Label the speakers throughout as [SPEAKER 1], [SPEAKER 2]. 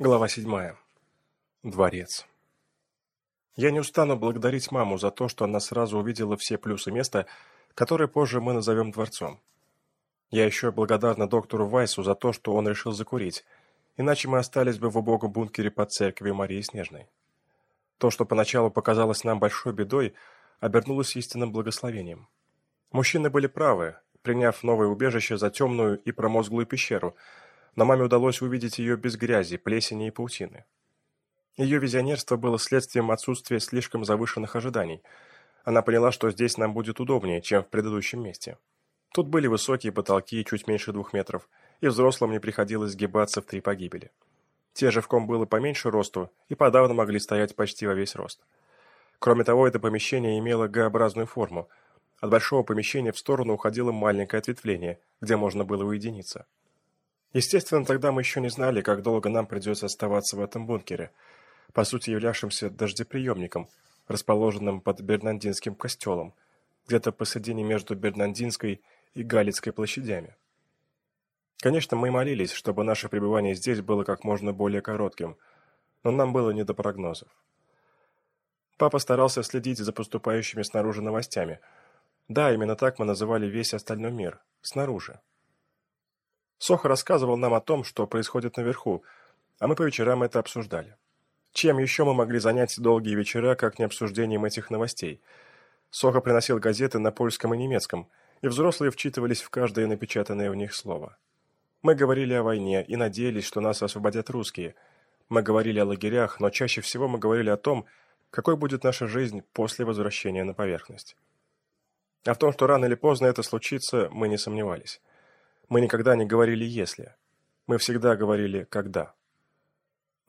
[SPEAKER 1] Глава седьмая. Дворец. Я не устану благодарить маму за то, что она сразу увидела все плюсы места, которое позже мы назовем дворцом. Я еще благодарна доктору Вайсу за то, что он решил закурить, иначе мы остались бы в убогом бункере под церковью Марии Снежной. То, что поначалу показалось нам большой бедой, обернулось истинным благословением. Мужчины были правы, приняв новое убежище за темную и промозглую пещеру – но маме удалось увидеть ее без грязи, плесени и паутины. Ее визионерство было следствием отсутствия слишком завышенных ожиданий. Она поняла, что здесь нам будет удобнее, чем в предыдущем месте. Тут были высокие потолки, чуть меньше двух метров, и взрослым не приходилось сгибаться в три погибели. Те же в ком было поменьше росту и подавно могли стоять почти во весь рост. Кроме того, это помещение имело Г-образную форму. От большого помещения в сторону уходило маленькое ответвление, где можно было уединиться. Естественно, тогда мы еще не знали, как долго нам придется оставаться в этом бункере, по сути являвшимся дождеприемником, расположенным под Бернандинским костелом, где-то посредине между Бернандинской и Галицкой площадями. Конечно, мы молились, чтобы наше пребывание здесь было как можно более коротким, но нам было не до прогнозов. Папа старался следить за поступающими снаружи новостями. Да, именно так мы называли весь остальной мир, снаружи. Соха рассказывал нам о том, что происходит наверху, а мы по вечерам это обсуждали. Чем еще мы могли занять долгие вечера, как не обсуждением этих новостей? Соха приносил газеты на польском и немецком, и взрослые вчитывались в каждое напечатанное в них слово. Мы говорили о войне и надеялись, что нас освободят русские. Мы говорили о лагерях, но чаще всего мы говорили о том, какой будет наша жизнь после возвращения на поверхность. А в том, что рано или поздно это случится, мы не сомневались. Мы никогда не говорили «если». Мы всегда говорили «когда».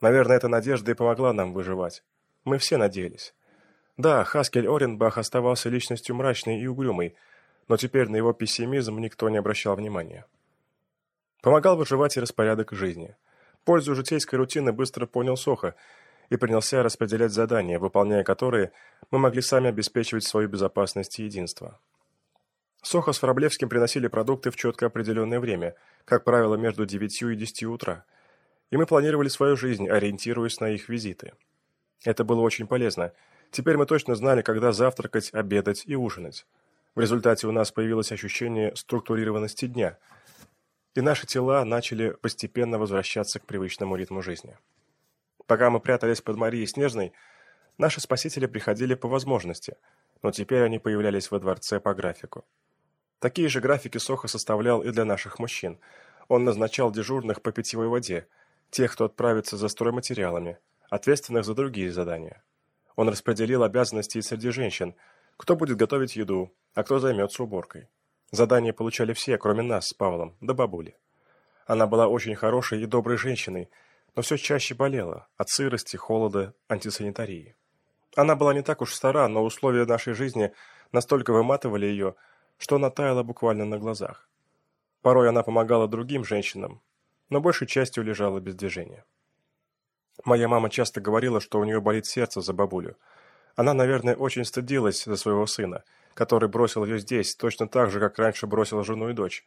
[SPEAKER 1] Наверное, эта надежда и помогла нам выживать. Мы все надеялись. Да, Хаскель Оренбах оставался личностью мрачной и угрюмой, но теперь на его пессимизм никто не обращал внимания. Помогал выживать и распорядок жизни. Пользу житейской рутины быстро понял Соха и принялся распределять задания, выполняя которые мы могли сами обеспечивать свою безопасность и единство. Соха с Вороблевским приносили продукты в четко определенное время, как правило, между 9 и 10 утра. И мы планировали свою жизнь, ориентируясь на их визиты. Это было очень полезно. Теперь мы точно знали, когда завтракать, обедать и ужинать. В результате у нас появилось ощущение структурированности дня, и наши тела начали постепенно возвращаться к привычному ритму жизни. Пока мы прятались под Марией Снежной, наши спасители приходили по возможности, но теперь они появлялись во дворце по графику. Такие же графики Соха составлял и для наших мужчин. Он назначал дежурных по питьевой воде, тех, кто отправится за стройматериалами, ответственных за другие задания. Он распределил обязанности и среди женщин, кто будет готовить еду, а кто займется уборкой. Задания получали все, кроме нас с Павлом, да бабули. Она была очень хорошей и доброй женщиной, но все чаще болела от сырости, холода, антисанитарии. Она была не так уж стара, но условия нашей жизни настолько выматывали ее, что она таяла буквально на глазах. Порой она помогала другим женщинам, но большей частью лежала без движения. Моя мама часто говорила, что у нее болит сердце за бабулю. Она, наверное, очень стыдилась за своего сына, который бросил ее здесь, точно так же, как раньше бросил жену и дочь.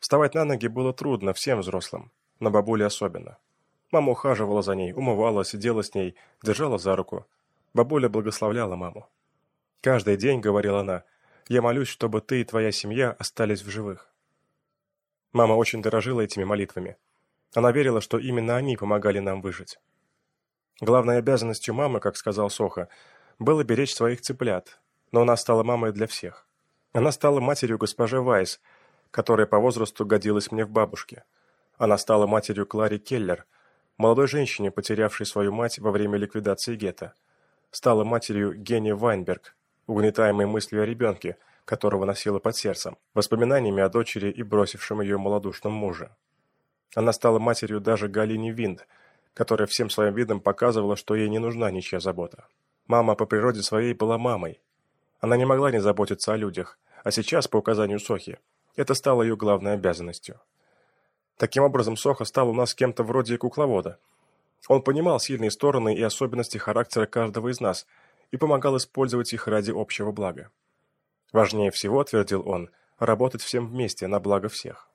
[SPEAKER 1] Вставать на ноги было трудно всем взрослым, но бабуле особенно. Мама ухаживала за ней, умывала, сидела с ней, держала за руку. Бабуля благословляла маму. «Каждый день, — говорила она, я молюсь, чтобы ты и твоя семья остались в живых. Мама очень дорожила этими молитвами. Она верила, что именно они помогали нам выжить. Главной обязанностью мамы, как сказал Соха, было беречь своих цыплят, но она стала мамой для всех. Она стала матерью госпожи Вайс, которая по возрасту годилась мне в бабушке. Она стала матерью Клари Келлер, молодой женщине, потерявшей свою мать во время ликвидации гетто. Стала матерью Генни Вайнберг, угнетаемой мыслью о ребенке, которого носила под сердцем, воспоминаниями о дочери и бросившем ее малодушном муже. Она стала матерью даже Галине Винд, которая всем своим видом показывала, что ей не нужна ничья забота. Мама по природе своей была мамой. Она не могла не заботиться о людях, а сейчас, по указанию Сохи, это стало ее главной обязанностью. Таким образом, Соха стал у нас кем-то вроде кукловода. Он понимал сильные стороны и особенности характера каждого из нас – и помогал использовать их ради общего блага. Важнее всего, твердил он, работать всем вместе на благо всех.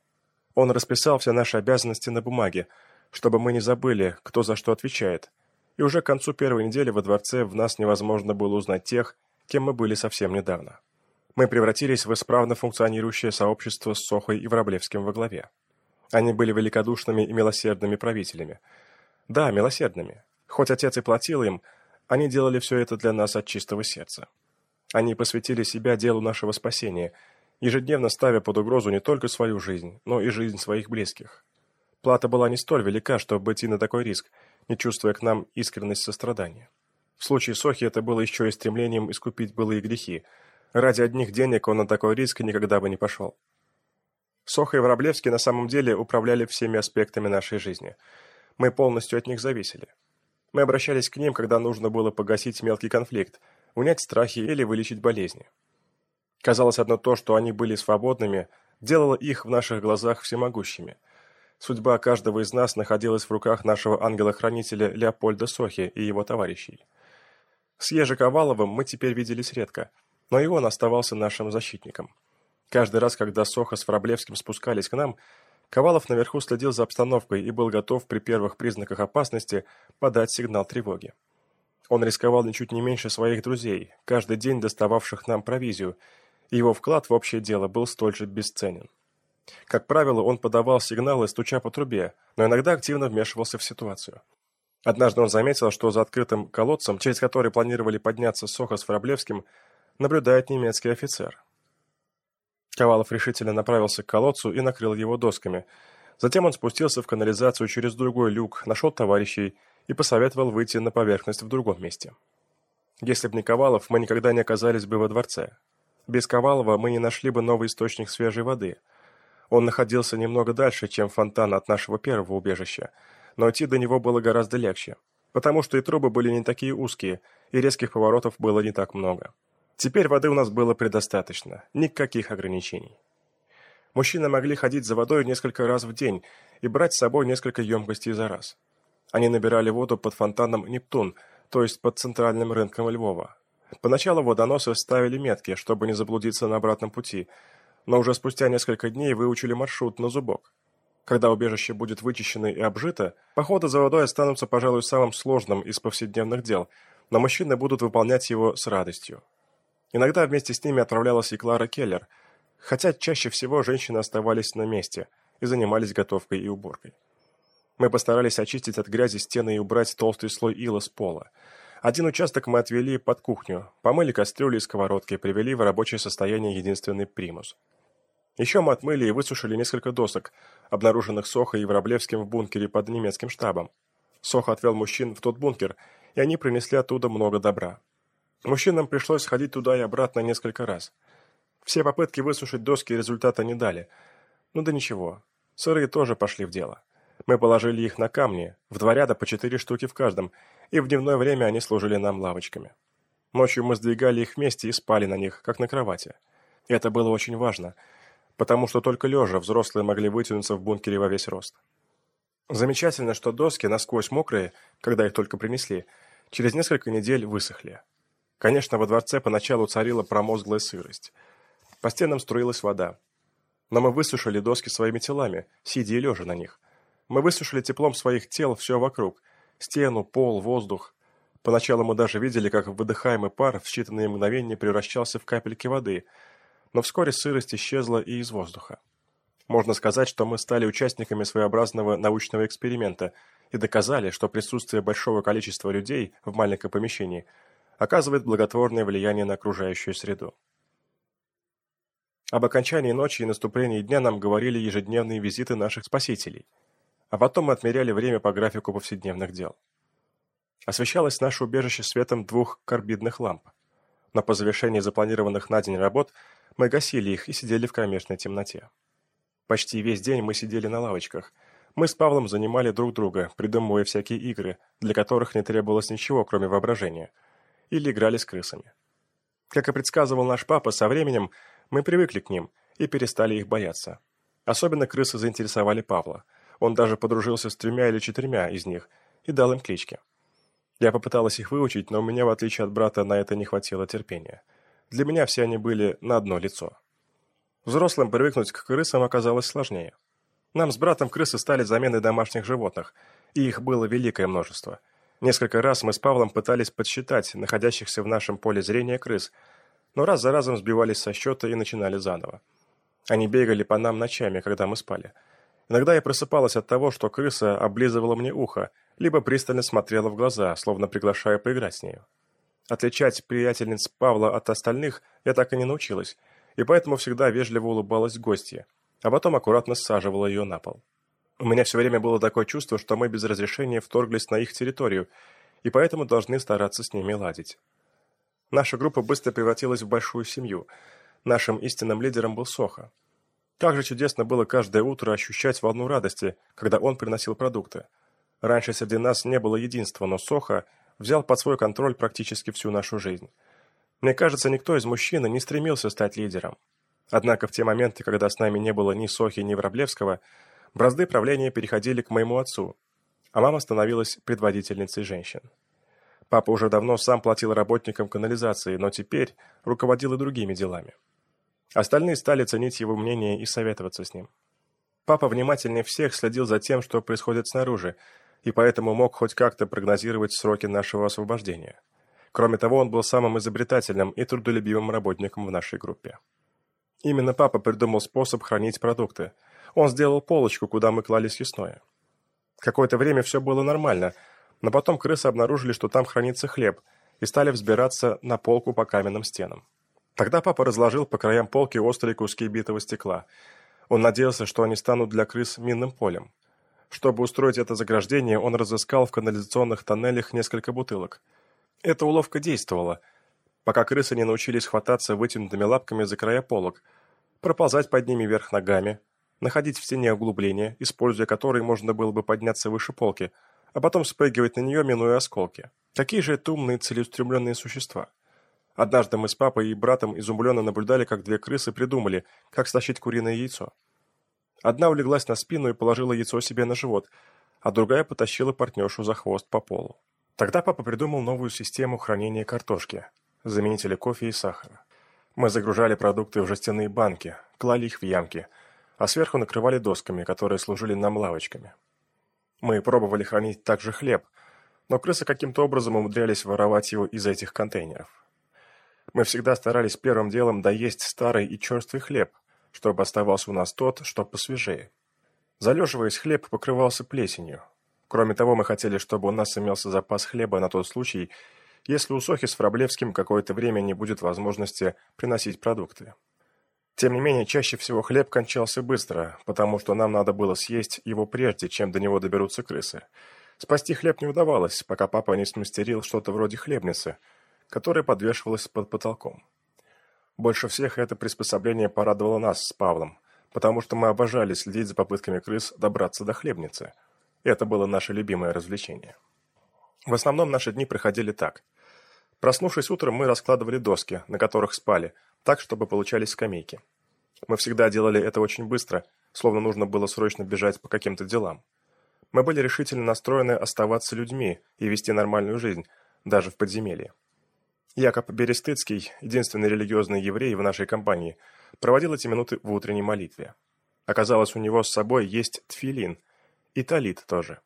[SPEAKER 1] Он расписал все наши обязанности на бумаге, чтобы мы не забыли, кто за что отвечает, и уже к концу первой недели во дворце в нас невозможно было узнать тех, кем мы были совсем недавно. Мы превратились в исправно функционирующее сообщество с Сохой и Вороблевским во главе. Они были великодушными и милосердными правителями. Да, милосердными. Хоть отец и платил им, они делали все это для нас от чистого сердца. Они посвятили себя делу нашего спасения, ежедневно ставя под угрозу не только свою жизнь, но и жизнь своих близких. Плата была не столь велика, чтобы идти на такой риск, не чувствуя к нам искренность сострадания. В случае Сохи это было еще и стремлением искупить былые грехи. Ради одних денег он на такой риск никогда бы не пошел. Соха и Вороблевский на самом деле управляли всеми аспектами нашей жизни. Мы полностью от них зависели. Мы обращались к ним, когда нужно было погасить мелкий конфликт, унять страхи или вылечить болезни. Казалось, одно то, что они были свободными, делало их в наших глазах всемогущими. Судьба каждого из нас находилась в руках нашего ангела-хранителя Леопольда Сохи и его товарищей. С Ежи Коваловым мы теперь виделись редко, но и он оставался нашим защитником. Каждый раз, когда Соха с Враблевским спускались к нам, Ковалов наверху следил за обстановкой и был готов при первых признаках опасности подать сигнал тревоги. Он рисковал ничуть не меньше своих друзей, каждый день достававших нам провизию, и его вклад в общее дело был столь же бесценен. Как правило, он подавал сигналы, стуча по трубе, но иногда активно вмешивался в ситуацию. Однажды он заметил, что за открытым колодцем, через который планировали подняться Соха с Враблевским, наблюдает немецкий офицер. Ковалов решительно направился к колодцу и накрыл его досками. Затем он спустился в канализацию через другой люк, нашел товарищей и посоветовал выйти на поверхность в другом месте. Если бы не Ковалов, мы никогда не оказались бы во дворце. Без Ковалова мы не нашли бы новый источник свежей воды. Он находился немного дальше, чем фонтан от нашего первого убежища, но идти до него было гораздо легче, потому что и трубы были не такие узкие, и резких поворотов было не так много. Теперь воды у нас было предостаточно, никаких ограничений. Мужчины могли ходить за водой несколько раз в день и брать с собой несколько емкостей за раз. Они набирали воду под фонтаном «Нептун», то есть под центральным рынком Львова. Поначалу водоносы ставили метки, чтобы не заблудиться на обратном пути, но уже спустя несколько дней выучили маршрут на зубок. Когда убежище будет вычищено и обжито, походы за водой останутся, пожалуй, самым сложным из повседневных дел, но мужчины будут выполнять его с радостью. Иногда вместе с ними отправлялась и Клара Келлер, хотя чаще всего женщины оставались на месте и занимались готовкой и уборкой. Мы постарались очистить от грязи стены и убрать толстый слой ила с пола. Один участок мы отвели под кухню, помыли кастрюли и сковородки, привели в рабочее состояние единственный примус. Еще мы отмыли и высушили несколько досок, обнаруженных Сохой и Вороблевским в бункере под немецким штабом. Соха отвел мужчин в тот бункер, и они принесли оттуда много добра. Мужчинам пришлось ходить туда и обратно несколько раз. Все попытки высушить доски результата не дали. Ну да ничего, сырые тоже пошли в дело. Мы положили их на камни, в два ряда по четыре штуки в каждом, и в дневное время они служили нам лавочками. Ночью мы сдвигали их вместе и спали на них, как на кровати. И это было очень важно, потому что только лежа взрослые могли вытянуться в бункере во весь рост. Замечательно, что доски, насквозь мокрые, когда их только принесли, через несколько недель высохли. Конечно, во дворце поначалу царила промозглая сырость. По стенам струилась вода. Но мы высушили доски своими телами, сидя и лежа на них. Мы высушили теплом своих тел все вокруг. Стену, пол, воздух. Поначалу мы даже видели, как выдыхаемый пар в считанные мгновения превращался в капельки воды. Но вскоре сырость исчезла и из воздуха. Можно сказать, что мы стали участниками своеобразного научного эксперимента и доказали, что присутствие большого количества людей в маленьком помещении – оказывает благотворное влияние на окружающую среду. Об окончании ночи и наступлении дня нам говорили ежедневные визиты наших спасителей, а потом мы отмеряли время по графику повседневных дел. Освещалось наше убежище светом двух карбидных ламп, но по завершении запланированных на день работ мы гасили их и сидели в кромешной темноте. Почти весь день мы сидели на лавочках. Мы с Павлом занимали друг друга, придумывая всякие игры, для которых не требовалось ничего, кроме воображения – или играли с крысами. Как и предсказывал наш папа, со временем мы привыкли к ним и перестали их бояться. Особенно крысы заинтересовали Павла. Он даже подружился с тремя или четырьмя из них и дал им клички. Я попыталась их выучить, но у меня, в отличие от брата, на это не хватило терпения. Для меня все они были на одно лицо. Взрослым привыкнуть к крысам оказалось сложнее. Нам с братом крысы стали заменой домашних животных – И их было великое множество. Несколько раз мы с Павлом пытались подсчитать находящихся в нашем поле зрения крыс, но раз за разом сбивались со счета и начинали заново. Они бегали по нам ночами, когда мы спали. Иногда я просыпалась от того, что крыса облизывала мне ухо, либо пристально смотрела в глаза, словно приглашая поиграть с нею. Отличать приятельниц Павла от остальных я так и не научилась, и поэтому всегда вежливо улыбалась гостье, а потом аккуратно саживала ее на пол. У меня все время было такое чувство, что мы без разрешения вторглись на их территорию, и поэтому должны стараться с ними ладить. Наша группа быстро превратилась в большую семью. Нашим истинным лидером был Соха. Как же чудесно было каждое утро ощущать волну радости, когда он приносил продукты. Раньше среди нас не было единства, но Соха взял под свой контроль практически всю нашу жизнь. Мне кажется, никто из мужчин не стремился стать лидером. Однако в те моменты, когда с нами не было ни Сохи, ни Враблевского, бразды правления переходили к моему отцу, а мама становилась предводительницей женщин. Папа уже давно сам платил работникам канализации, но теперь руководил и другими делами. Остальные стали ценить его мнение и советоваться с ним. Папа внимательнее всех следил за тем, что происходит снаружи, и поэтому мог хоть как-то прогнозировать сроки нашего освобождения. Кроме того, он был самым изобретательным и трудолюбивым работником в нашей группе. Именно папа придумал способ хранить продукты. Он сделал полочку, куда мы клали съестное. Какое-то время все было нормально – но потом крысы обнаружили, что там хранится хлеб, и стали взбираться на полку по каменным стенам. Тогда папа разложил по краям полки острые куски битого стекла. Он надеялся, что они станут для крыс минным полем. Чтобы устроить это заграждение, он разыскал в канализационных тоннелях несколько бутылок. Эта уловка действовала, пока крысы не научились хвататься вытянутыми лапками за края полок, проползать под ними вверх ногами, находить в стене углубления, используя которые можно было бы подняться выше полки – а потом спрыгивать на нее, минуя осколки. Такие же это умные целеустремленные существа. Однажды мы с папой и братом изумленно наблюдали, как две крысы придумали, как стащить куриное яйцо. Одна улеглась на спину и положила яйцо себе на живот, а другая потащила партнершу за хвост по полу. Тогда папа придумал новую систему хранения картошки, заменители кофе и сахара. Мы загружали продукты в жестяные банки, клали их в ямки, а сверху накрывали досками, которые служили нам лавочками. Мы пробовали хранить также хлеб, но крысы каким-то образом умудрялись воровать его из этих контейнеров. Мы всегда старались первым делом доесть старый и черствый хлеб, чтобы оставался у нас тот, что посвежее. Залеживаясь, хлеб покрывался плесенью. Кроме того, мы хотели, чтобы у нас имелся запас хлеба на тот случай, если у Сохи с Фраблевским какое-то время не будет возможности приносить продукты. Тем не менее, чаще всего хлеб кончался быстро, потому что нам надо было съесть его прежде, чем до него доберутся крысы. Спасти хлеб не удавалось, пока папа не смастерил что-то вроде хлебницы, которая подвешивалась под потолком. Больше всех это приспособление порадовало нас с Павлом, потому что мы обожали следить за попытками крыс добраться до хлебницы. Это было наше любимое развлечение. В основном наши дни проходили так. Проснувшись утром, мы раскладывали доски, на которых спали, так, чтобы получались скамейки. Мы всегда делали это очень быстро, словно нужно было срочно бежать по каким-то делам. Мы были решительно настроены оставаться людьми и вести нормальную жизнь, даже в подземелье. Якоб Берестыцкий, единственный религиозный еврей в нашей компании, проводил эти минуты в утренней молитве. Оказалось, у него с собой есть тфилин, и талит тоже.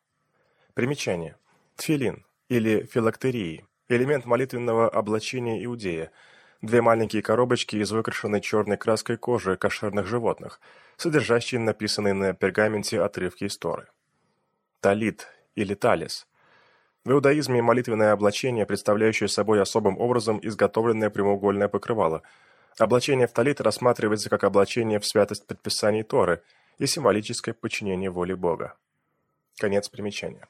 [SPEAKER 1] Примечание. Тфилин, или филактерии, элемент молитвенного облачения иудея – Две маленькие коробочки из выкрашенной черной краской кожи кошерных животных, содержащие написанные на пергаменте отрывки истории. Талит или талис. В иудаизме молитвенное облачение, представляющее собой особым образом изготовленное прямоугольное покрывало. Облачение в талит рассматривается как облачение в святость предписаний Торы и символическое подчинение воле Бога. Конец примечания.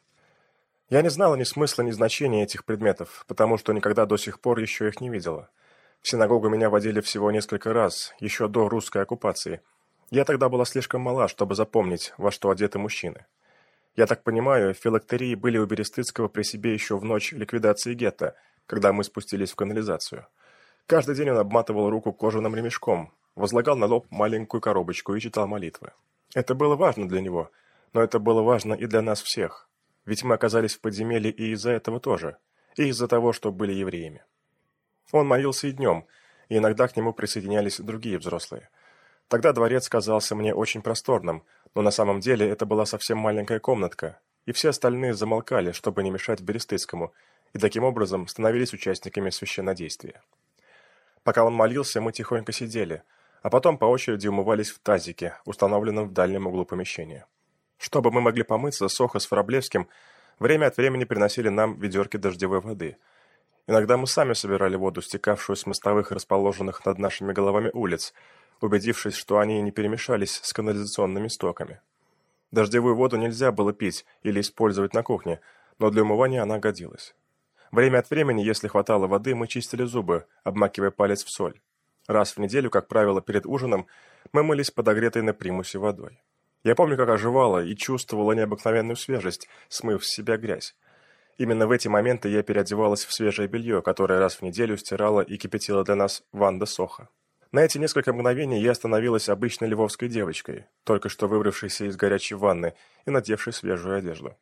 [SPEAKER 1] Я не знала ни смысла, ни значения этих предметов, потому что никогда до сих пор еще их не видела. В синагогу меня водили всего несколько раз, еще до русской оккупации. Я тогда была слишком мала, чтобы запомнить, во что одеты мужчины. Я так понимаю, филактерии были у Берестыцкого при себе еще в ночь ликвидации гетто, когда мы спустились в канализацию. Каждый день он обматывал руку кожаным ремешком, возлагал на лоб маленькую коробочку и читал молитвы. Это было важно для него, но это было важно и для нас всех. Ведь мы оказались в подземелье и из-за этого тоже, и из-за того, что были евреями. Он молился и днем, и иногда к нему присоединялись другие взрослые. Тогда дворец казался мне очень просторным, но на самом деле это была совсем маленькая комнатка, и все остальные замолкали, чтобы не мешать Берестыцкому, и таким образом становились участниками священнодействия. Пока он молился, мы тихонько сидели, а потом по очереди умывались в тазике, установленном в дальнем углу помещения. Чтобы мы могли помыться, Соха с Фраблевским время от времени приносили нам ведерки дождевой воды. Иногда мы сами собирали воду, стекавшую с мостовых, расположенных над нашими головами улиц, убедившись, что они не перемешались с канализационными стоками. Дождевую воду нельзя было пить или использовать на кухне, но для умывания она годилась. Время от времени, если хватало воды, мы чистили зубы, обмакивая палец в соль. Раз в неделю, как правило, перед ужином, мы мылись подогретой на примусе водой. Я помню, как оживала и чувствовала необыкновенную свежесть, смыв с себя грязь. Именно в эти моменты я переодевалась в свежее белье, которое раз в неделю стирала и кипятила для нас Ванда Соха. На эти несколько мгновений я становилась обычной львовской девочкой, только что выбравшейся из горячей ванны и надевшей свежую одежду.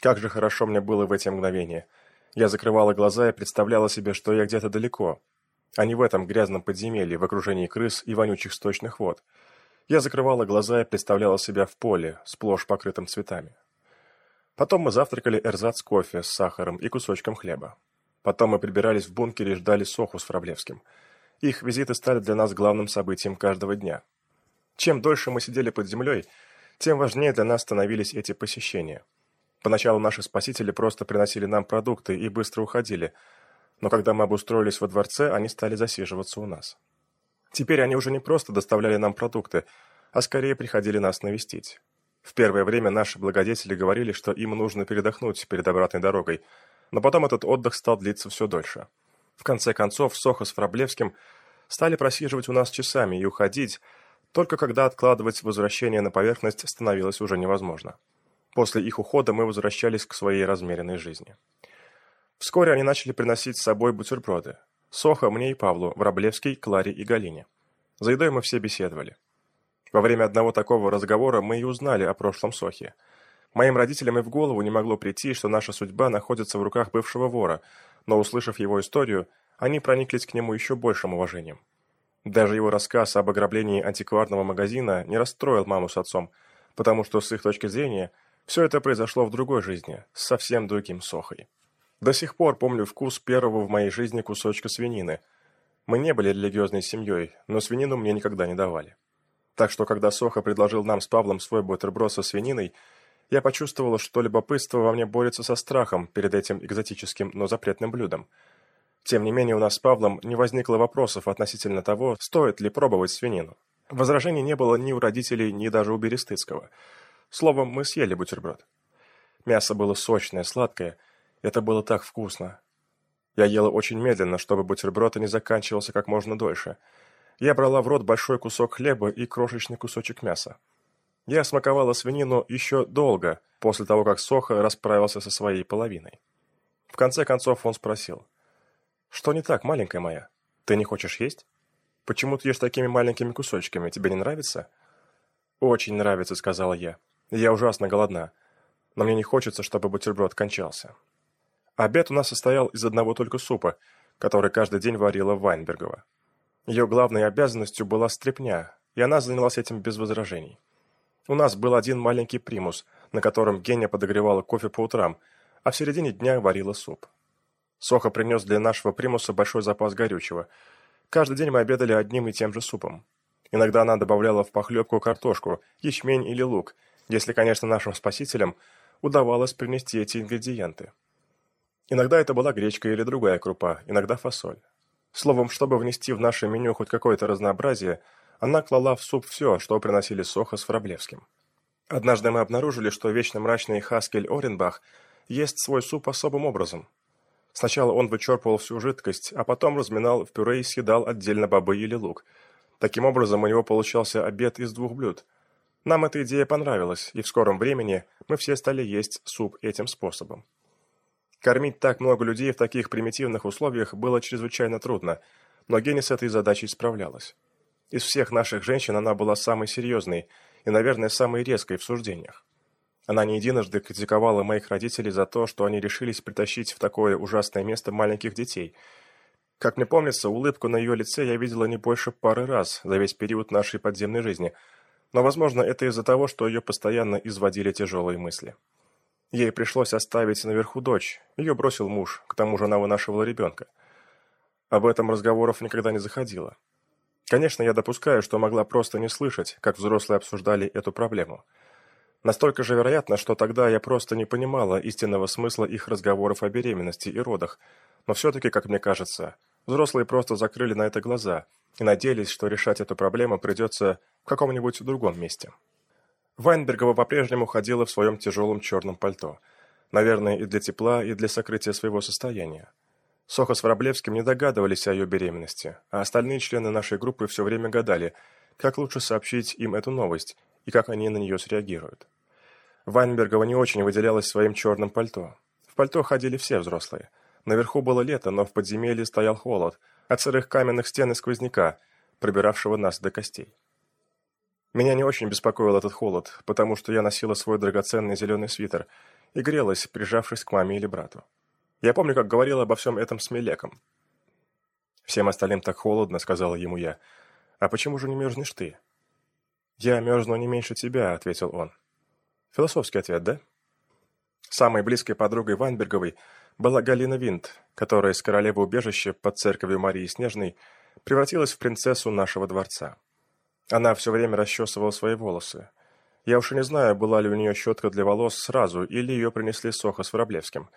[SPEAKER 1] Как же хорошо мне было в эти мгновения. Я закрывала глаза и представляла себе, что я где-то далеко, а не в этом грязном подземелье в окружении крыс и вонючих сточных вод. Я закрывала глаза и представляла себя в поле, сплошь покрытым цветами. Потом мы завтракали эрзац кофе с сахаром и кусочком хлеба. Потом мы прибирались в бункере и ждали Соху с Фраблевским – их визиты стали для нас главным событием каждого дня. Чем дольше мы сидели под землей, тем важнее для нас становились эти посещения. Поначалу наши спасители просто приносили нам продукты и быстро уходили, но когда мы обустроились во дворце, они стали засиживаться у нас. Теперь они уже не просто доставляли нам продукты, а скорее приходили нас навестить. В первое время наши благодетели говорили, что им нужно передохнуть перед обратной дорогой, но потом этот отдых стал длиться все дольше. В конце концов, Соха с Фраблевским стали просиживать у нас часами и уходить, только когда откладывать возвращение на поверхность становилось уже невозможно. После их ухода мы возвращались к своей размеренной жизни. Вскоре они начали приносить с собой бутерброды. Соха, мне и Павлу, Враблевский, Кларе и Галине. За едой мы все беседовали. Во время одного такого разговора мы и узнали о прошлом Сохе. Моим родителям и в голову не могло прийти, что наша судьба находится в руках бывшего вора, но, услышав его историю, они прониклись к нему еще большим уважением. Даже его рассказ об ограблении антикварного магазина не расстроил маму с отцом, потому что, с их точки зрения, все это произошло в другой жизни, с совсем другим Сохой. До сих пор помню вкус первого в моей жизни кусочка свинины. Мы не были религиозной семьей, но свинину мне никогда не давали. Так что, когда Соха предложил нам с Павлом свой бутерброд со свининой, я почувствовала, что любопытство во мне борется со страхом перед этим экзотическим, но запретным блюдом. Тем не менее, у нас с Павлом не возникло вопросов относительно того, стоит ли пробовать свинину. Возражений не было ни у родителей, ни даже у Берестыцкого. Словом, мы съели бутерброд. Мясо было сочное, сладкое. Это было так вкусно. Я ела очень медленно, чтобы бутерброд не заканчивался как можно дольше. Я брала в рот большой кусок хлеба и крошечный кусочек мяса. Я смаковала свинину еще долго, после того, как Соха расправился со своей половиной. В конце концов он спросил. «Что не так, маленькая моя? Ты не хочешь есть? Почему ты ешь такими маленькими кусочками? Тебе не нравится?» «Очень нравится», — сказала я. «Я ужасно голодна, но мне не хочется, чтобы бутерброд кончался». Обед у нас состоял из одного только супа, который каждый день варила Вайнбергова. Ее главной обязанностью была стряпня, и она занялась этим без возражений. У нас был один маленький примус, на котором Геня подогревала кофе по утрам, а в середине дня варила суп. Соха принес для нашего примуса большой запас горючего. Каждый день мы обедали одним и тем же супом. Иногда она добавляла в похлебку картошку, ячмень или лук, если, конечно, нашим спасителям удавалось принести эти ингредиенты. Иногда это была гречка или другая крупа, иногда фасоль. Словом, чтобы внести в наше меню хоть какое-то разнообразие – она клала в суп все, что приносили Соха с Фраблевским. Однажды мы обнаружили, что вечно мрачный Хаскель Оренбах ест свой суп особым образом. Сначала он вычерпывал всю жидкость, а потом разминал в пюре и съедал отдельно бобы или лук. Таким образом, у него получался обед из двух блюд. Нам эта идея понравилась, и в скором времени мы все стали есть суп этим способом. Кормить так много людей в таких примитивных условиях было чрезвычайно трудно, но Генни с этой задачей справлялась. Из всех наших женщин она была самой серьезной и, наверное, самой резкой в суждениях. Она не единожды критиковала моих родителей за то, что они решились притащить в такое ужасное место маленьких детей. Как мне помнится, улыбку на ее лице я видела не больше пары раз за весь период нашей подземной жизни, но, возможно, это из-за того, что ее постоянно изводили тяжелые мысли. Ей пришлось оставить наверху дочь, ее бросил муж, к тому же она вынашивала ребенка. Об этом разговоров никогда не заходило. Конечно, я допускаю, что могла просто не слышать, как взрослые обсуждали эту проблему. Настолько же вероятно, что тогда я просто не понимала истинного смысла их разговоров о беременности и родах, но все-таки, как мне кажется, взрослые просто закрыли на это глаза и надеялись, что решать эту проблему придется в каком-нибудь другом месте. Вайнбергова по-прежнему ходила в своем тяжелом черном пальто. Наверное, и для тепла, и для сокрытия своего состояния. Соха с Враблевским не догадывались о ее беременности, а остальные члены нашей группы все время гадали, как лучше сообщить им эту новость и как они на нее среагируют. Вайнбергова не очень выделялась своим черным пальто. В пальто ходили все взрослые. Наверху было лето, но в подземелье стоял холод от сырых каменных стен и сквозняка, пробиравшего нас до костей. Меня не очень беспокоил этот холод, потому что я носила свой драгоценный зеленый свитер и грелась, прижавшись к маме или брату. Я помню, как говорила обо всем этом с Мелеком. «Всем остальным так холодно», — сказала ему я. «А почему же не мерзнешь ты?» «Я мерзну не меньше тебя», — ответил он. Философский ответ, да? Самой близкой подругой Вайнберговой была Галина Винт, которая из королевы убежища под церковью Марии Снежной превратилась в принцессу нашего дворца. Она все время расчесывала свои волосы. Я уж и не знаю, была ли у нее щетка для волос сразу, или ее принесли Соха с Враблевским.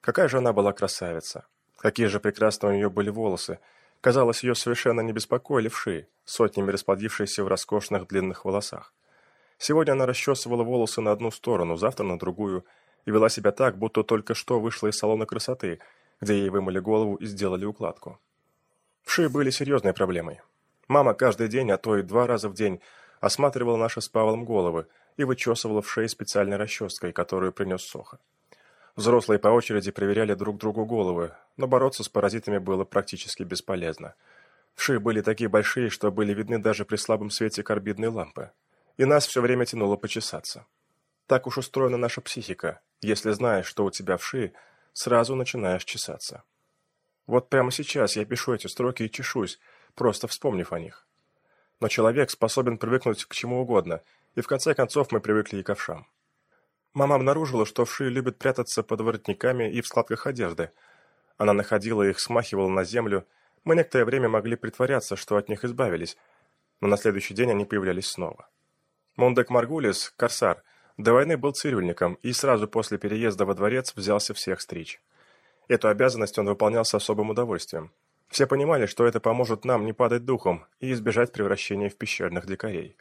[SPEAKER 1] Какая же она была красавица! Какие же прекрасные у нее были волосы! Казалось, ее совершенно не беспокоили вши, сотнями расплодившиеся в роскошных длинных волосах. Сегодня она расчесывала волосы на одну сторону, завтра на другую, и вела себя так, будто только что вышла из салона красоты, где ей вымыли голову и сделали укладку. Вши были серьезной проблемой. Мама каждый день, а то и два раза в день, осматривала наши с Павлом головы и вычесывала в шее специальной расческой, которую принес Соха. Взрослые по очереди проверяли друг другу головы, но бороться с паразитами было практически бесполезно. Вши были такие большие, что были видны даже при слабом свете карбидной лампы. И нас все время тянуло почесаться. Так уж устроена наша психика. Если знаешь, что у тебя вши, сразу начинаешь чесаться. Вот прямо сейчас я пишу эти строки и чешусь, просто вспомнив о них. Но человек способен привыкнуть к чему угодно, и в конце концов мы привыкли и к овшам. Мама обнаружила, что вши любят прятаться под воротниками и в складках одежды. Она находила их, смахивала на землю. Мы некоторое время могли притворяться, что от них избавились, но на следующий день они появлялись снова. Мондек Маргулис, корсар, до войны был цирюльником и сразу после переезда во дворец взялся всех стричь. Эту обязанность он выполнял с особым удовольствием. Все понимали, что это поможет нам не падать духом и избежать превращения в пещерных дикарей.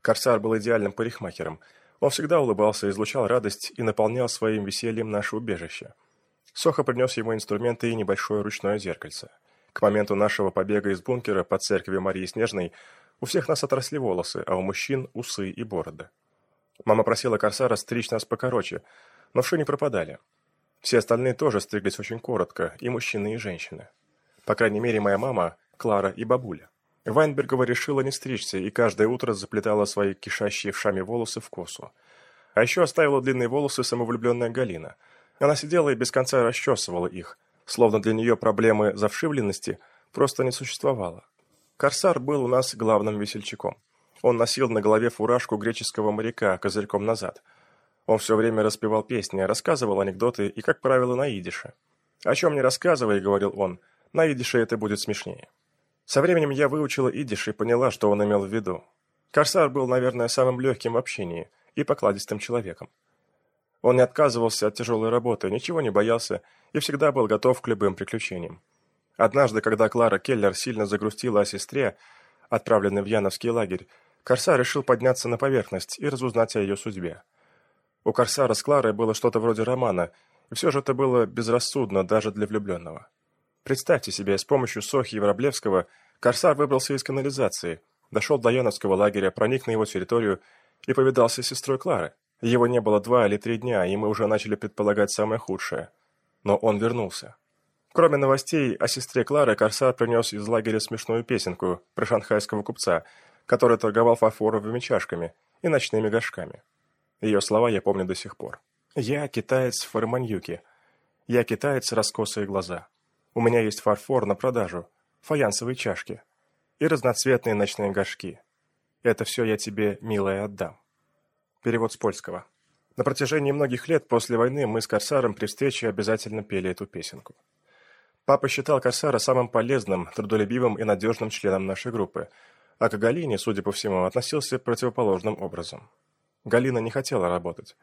[SPEAKER 1] Корсар был идеальным парикмахером. Он всегда улыбался, излучал радость и наполнял своим весельем наше убежище. Соха принес ему инструменты и небольшое ручное зеркальце. К моменту нашего побега из бункера под церковью Марии Снежной у всех нас отросли волосы, а у мужчин – усы и бороды. Мама просила Корсара стричь нас покороче, но вши не пропадали. Все остальные тоже стриглись очень коротко, и мужчины, и женщины. По крайней мере, моя мама, Клара и бабуля. Вайнбергова решила не стричься и каждое утро заплетала свои кишащие вшами волосы в косу. А еще оставила длинные волосы самовлюбленная Галина. Она сидела и без конца расчесывала их, словно для нее проблемы завшивленности просто не существовало. Корсар был у нас главным весельчаком. Он носил на голове фуражку греческого моряка козырьком назад. Он все время распевал песни, рассказывал анекдоты и, как правило, на идише. «О чем не рассказывай», — говорил он, — на идише это будет смешнее. Со временем я выучила идиш и поняла, что он имел в виду. Корсар был, наверное, самым легким в общении и покладистым человеком. Он не отказывался от тяжелой работы, ничего не боялся и всегда был готов к любым приключениям. Однажды, когда Клара Келлер сильно загрустила о сестре, отправленной в Яновский лагерь, Корсар решил подняться на поверхность и разузнать о ее судьбе. У Корсара с Кларой было что-то вроде романа, и все же это было безрассудно даже для влюбленного. Представьте себе, с помощью Сохи и Вороблевского Корсар выбрался из канализации, дошел до Яновского лагеря, проник на его территорию и повидался с сестрой Клары. Его не было два или три дня, и мы уже начали предполагать самое худшее. Но он вернулся. Кроме новостей о сестре Клары, Корсар принес из лагеря смешную песенку про шанхайского купца, который торговал фарфоровыми чашками и ночными горшками. Ее слова я помню до сих пор. «Я китаец в. Я китаец, раскосые глаза». У меня есть фарфор на продажу, фаянсовые чашки и разноцветные ночные горшки. Это все я тебе, милая, отдам. Перевод с польского. На протяжении многих лет после войны мы с Корсаром при встрече обязательно пели эту песенку. Папа считал Корсара самым полезным, трудолюбивым и надежным членом нашей группы, а к Галине, судя по всему, относился противоположным образом. Галина не хотела работать.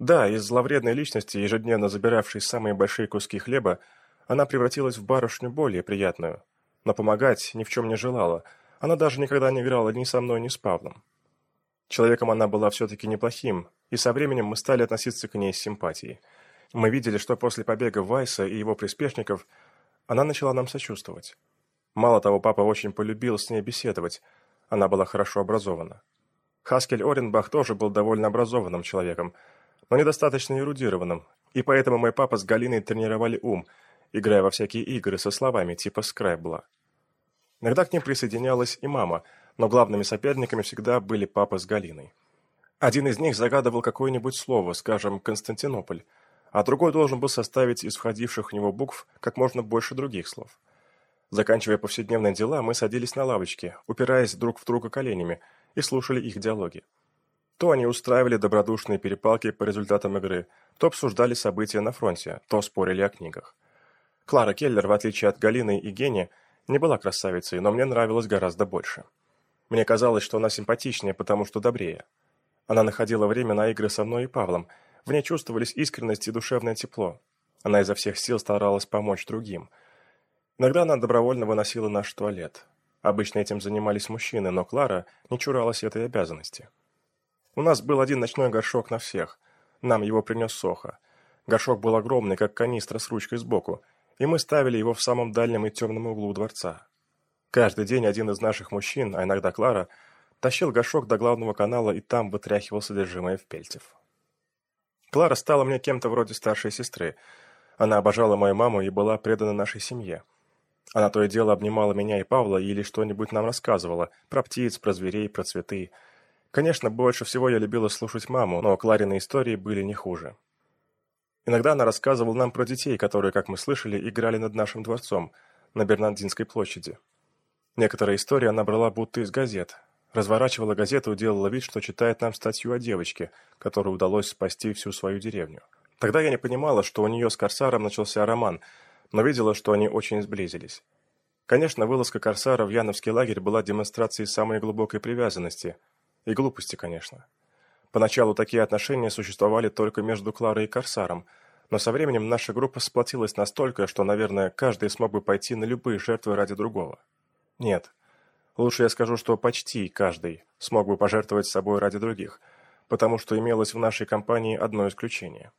[SPEAKER 1] Да, из зловредной личности, ежедневно забиравшей самые большие куски хлеба, она превратилась в барышню более приятную. Но помогать ни в чем не желала. Она даже никогда не играла ни со мной, ни с Павлом. Человеком она была все-таки неплохим, и со временем мы стали относиться к ней с симпатией. Мы видели, что после побега Вайса и его приспешников она начала нам сочувствовать. Мало того, папа очень полюбил с ней беседовать. Она была хорошо образована. Хаскель Оренбах тоже был довольно образованным человеком, но недостаточно эрудированным, и поэтому мой папа с Галиной тренировали ум, играя во всякие игры со словами типа скрэбла. Иногда к ним присоединялась и мама, но главными соперниками всегда были папа с Галиной. Один из них загадывал какое-нибудь слово, скажем, Константинополь, а другой должен был составить из входивших в него букв как можно больше других слов. Заканчивая повседневные дела, мы садились на лавочке, упираясь друг в друга коленями, и слушали их диалоги. То они устраивали добродушные перепалки по результатам игры, то обсуждали события на фронте, то спорили о книгах. Клара Келлер, в отличие от Галины и Гени, не была красавицей, но мне нравилась гораздо больше. Мне казалось, что она симпатичнее, потому что добрее. Она находила время на игры со мной и Павлом. В ней чувствовались искренность и душевное тепло. Она изо всех сил старалась помочь другим – Иногда она добровольно выносила наш туалет. Обычно этим занимались мужчины, но Клара не чуралась этой обязанности. У нас был один ночной горшок на всех. Нам его принес Соха. Горшок был огромный, как канистра с ручкой сбоку, и мы ставили его в самом дальнем и темном углу дворца. Каждый день один из наших мужчин, а иногда Клара, тащил горшок до главного канала и там вытряхивал содержимое в пельтев. Клара стала мне кем-то вроде старшей сестры. Она обожала мою маму и была предана нашей семье. Она то и дело обнимала меня и Павла или что-нибудь нам рассказывала. Про птиц, про зверей, про цветы. Конечно, больше всего я любила слушать маму, но Кларины истории были не хуже. Иногда она рассказывала нам про детей, которые, как мы слышали, играли над нашим дворцом на Бернардинской площади. Некоторые истории она брала будто из газет. Разворачивала газету и делала вид, что читает нам статью о девочке, которой удалось спасти всю свою деревню. Тогда я не понимала, что у нее с Корсаром начался роман – но видела, что они очень сблизились. Конечно, вылазка Корсара в Яновский лагерь была демонстрацией самой глубокой привязанности. И глупости, конечно. Поначалу такие отношения существовали только между Кларой и Корсаром, но со временем наша группа сплотилась настолько, что, наверное, каждый смог бы пойти на любые жертвы ради другого. Нет. Лучше я скажу, что почти каждый смог бы пожертвовать собой ради других, потому что имелось в нашей компании одно исключение.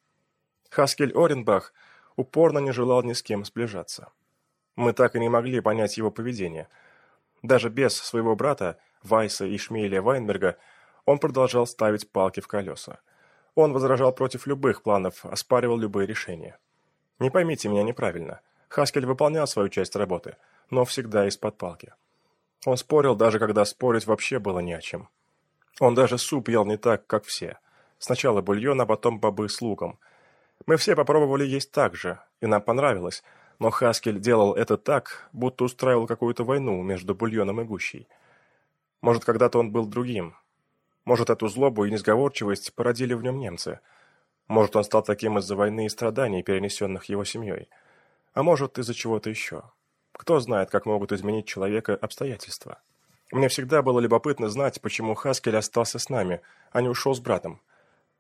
[SPEAKER 1] Хаскель Оренбах – упорно не желал ни с кем сближаться. Мы так и не могли понять его поведение. Даже без своего брата, Вайса и Шмейля Вайнберга, он продолжал ставить палки в колеса. Он возражал против любых планов, оспаривал любые решения. Не поймите меня неправильно. Хаскель выполнял свою часть работы, но всегда из-под палки. Он спорил, даже когда спорить вообще было не о чем. Он даже суп ел не так, как все. Сначала бульон, а потом бобы с луком – мы все попробовали есть так же, и нам понравилось, но Хаскель делал это так, будто устраивал какую-то войну между бульоном и гущей. Может, когда-то он был другим. Может, эту злобу и несговорчивость породили в нем немцы. Может, он стал таким из-за войны и страданий, перенесенных его семьей. А может, из-за чего-то еще. Кто знает, как могут изменить человека обстоятельства. Мне всегда было любопытно знать, почему Хаскель остался с нами, а не ушел с братом.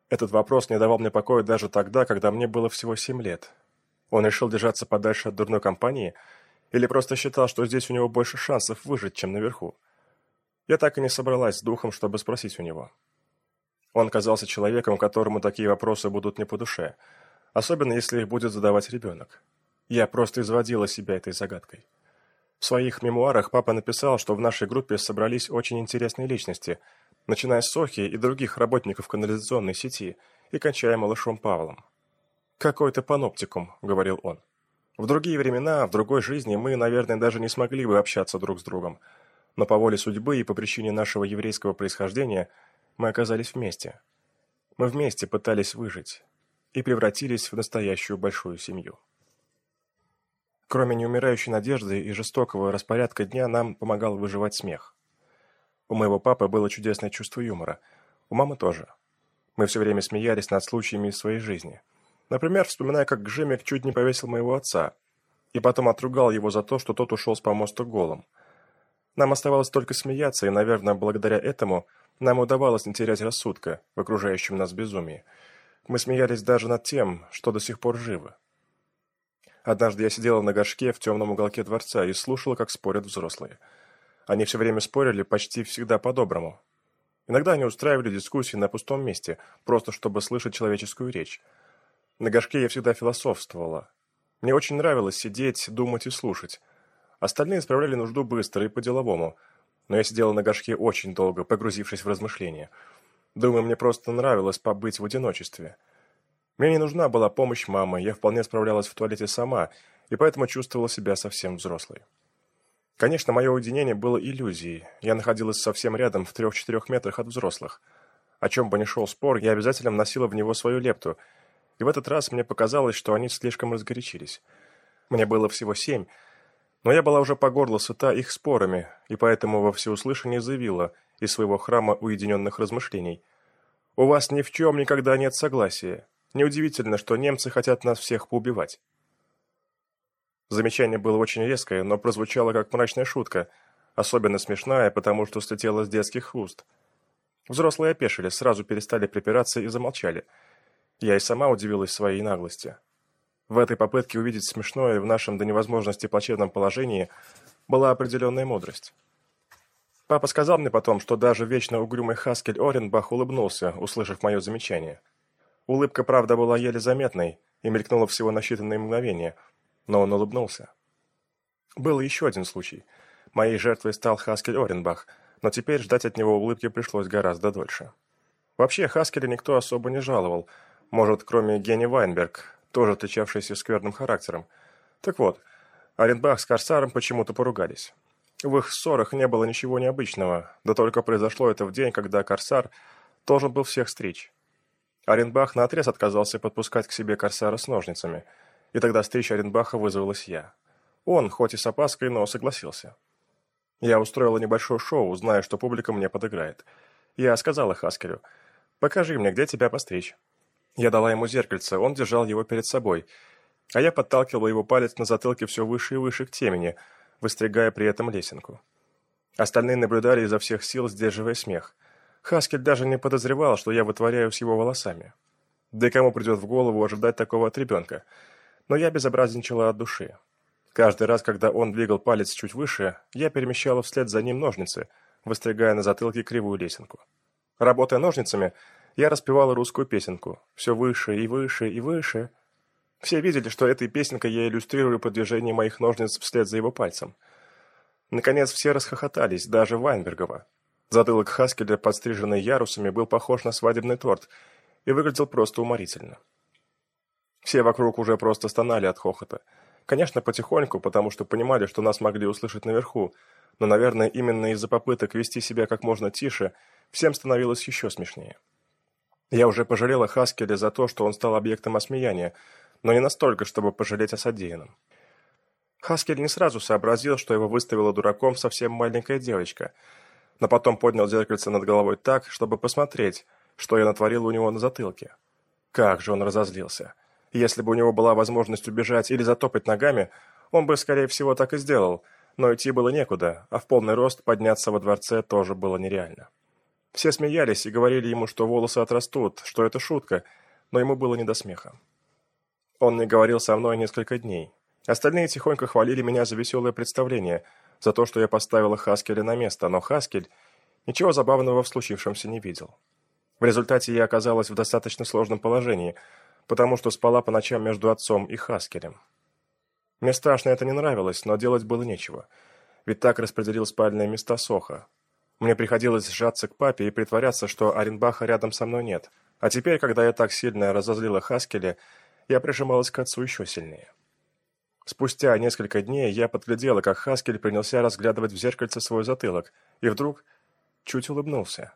[SPEAKER 1] Этот вопрос не давал мне покоя даже тогда, когда мне было всего семь лет. Он решил держаться подальше от дурной компании или просто считал, что здесь у него больше шансов выжить, чем наверху. Я так и не собралась с духом, чтобы спросить у него. Он казался человеком, которому такие вопросы будут не по душе, особенно если их будет задавать ребенок. Я просто изводила себя этой загадкой. В своих мемуарах папа написал, что в нашей группе собрались очень интересные личности – начиная с Сохи и других работников канализационной сети и кончая малышом Павлом. «Какой-то паноптикум», — говорил он. «В другие времена, в другой жизни мы, наверное, даже не смогли бы общаться друг с другом, но по воле судьбы и по причине нашего еврейского происхождения мы оказались вместе. Мы вместе пытались выжить и превратились в настоящую большую семью». Кроме неумирающей надежды и жестокого распорядка дня нам помогал выживать смех. У моего папы было чудесное чувство юмора. У мамы тоже. Мы все время смеялись над случаями из своей жизни. Например, вспоминая, как Джемик чуть не повесил моего отца, и потом отругал его за то, что тот ушел с помоста голым. Нам оставалось только смеяться, и, наверное, благодаря этому нам удавалось не терять рассудка в окружающем нас безумии. Мы смеялись даже над тем, что до сих пор живы. Однажды я сидела на горшке в темном уголке дворца и слушала, как спорят взрослые. Они все время спорили почти всегда по-доброму. Иногда они устраивали дискуссии на пустом месте, просто чтобы слышать человеческую речь. На горшке я всегда философствовала. Мне очень нравилось сидеть, думать и слушать. Остальные справляли нужду быстро и по-деловому, но я сидела на горшке очень долго, погрузившись в размышления. Думаю, мне просто нравилось побыть в одиночестве. Мне не нужна была помощь мамы, я вполне справлялась в туалете сама, и поэтому чувствовала себя совсем взрослой. Конечно, мое уединение было иллюзией. Я находилась совсем рядом, в трех-четырех метрах от взрослых. О чем бы ни шел спор, я обязательно вносила в него свою лепту, и в этот раз мне показалось, что они слишком разгорячились. Мне было всего семь, но я была уже по горло сыта их спорами, и поэтому во всеуслышание заявила из своего храма уединенных размышлений. «У вас ни в чем никогда нет согласия. Неудивительно, что немцы хотят нас всех поубивать. Замечание было очень резкое, но прозвучало как мрачная шутка, особенно смешная, потому что слетела с детских уст. Взрослые опешили, сразу перестали припираться и замолчали. Я и сама удивилась своей наглости. В этой попытке увидеть смешное в нашем до невозможности плачевном положении была определенная мудрость. Папа сказал мне потом, что даже вечно угрюмый Хаскель Оренбах улыбнулся, услышав мое замечание. Улыбка, правда, была еле заметной и мелькнула всего на считанные мгновения, но он улыбнулся. Был еще один случай. Моей жертвой стал Хаскель Оренбах, но теперь ждать от него улыбки пришлось гораздо дольше. Вообще, Хаскеля никто особо не жаловал, может, кроме Генни Вайнберг, тоже отличавшийся скверным характером. Так вот, Оренбах с Корсаром почему-то поругались. В их ссорах не было ничего необычного, да только произошло это в день, когда Корсар должен был всех стричь. Оренбах наотрез отказался подпускать к себе Корсара с ножницами, и тогда стричь Оренбаха вызвалась я. Он, хоть и с опаской, но согласился. Я устроила небольшое шоу, зная, что публика мне подыграет. Я сказала Хаскелю, «Покажи мне, где тебя постричь». Я дала ему зеркальце, он держал его перед собой, а я подталкивала его палец на затылке все выше и выше к темени, выстригая при этом лесенку. Остальные наблюдали изо всех сил, сдерживая смех. Хаскель даже не подозревал, что я вытворяю с его волосами. Да и кому придет в голову ожидать такого от ребенка? Но я безобразничала от души. Каждый раз, когда он двигал палец чуть выше, я перемещала вслед за ним ножницы, выстригая на затылке кривую лесенку. Работая ножницами, я распевала русскую песенку. Все выше и выше и выше. Все видели, что этой песенкой я иллюстрирую продвижение моих ножниц вслед за его пальцем. Наконец все расхохотались, даже Вайнбергова. Затылок Хаскеля, подстриженный ярусами, был похож на свадебный торт и выглядел просто уморительно. Все вокруг уже просто стонали от хохота. Конечно, потихоньку, потому что понимали, что нас могли услышать наверху, но, наверное, именно из-за попыток вести себя как можно тише, всем становилось еще смешнее. Я уже пожалела Хаскеля за то, что он стал объектом осмеяния, но не настолько, чтобы пожалеть о содеянном. Хаскель не сразу сообразил, что его выставила дураком совсем маленькая девочка, но потом поднял зеркальце над головой так, чтобы посмотреть, что я натворила у него на затылке. Как же он разозлился. Если бы у него была возможность убежать или затопать ногами, он бы, скорее всего, так и сделал, но идти было некуда, а в полный рост подняться во дворце тоже было нереально. Все смеялись и говорили ему, что волосы отрастут, что это шутка, но ему было не до смеха. Он не говорил со мной несколько дней. Остальные тихонько хвалили меня за веселое представление, за то, что я поставила Хаскеля на место, но Хаскель ничего забавного в случившемся не видел. В результате я оказалась в достаточно сложном положении, потому что спала по ночам между отцом и Хаскелем. Мне страшно это не нравилось, но делать было нечего, ведь так распределил спальные места Соха, мне приходилось сжаться к папе и притворяться, что Оренбаха рядом со мной нет. А теперь, когда я так сильно разозлила Хаскеля, я прижималась к отцу еще сильнее. Спустя несколько дней я подглядела, как Хаскель принялся разглядывать в зеркальце свой затылок, и вдруг чуть улыбнулся.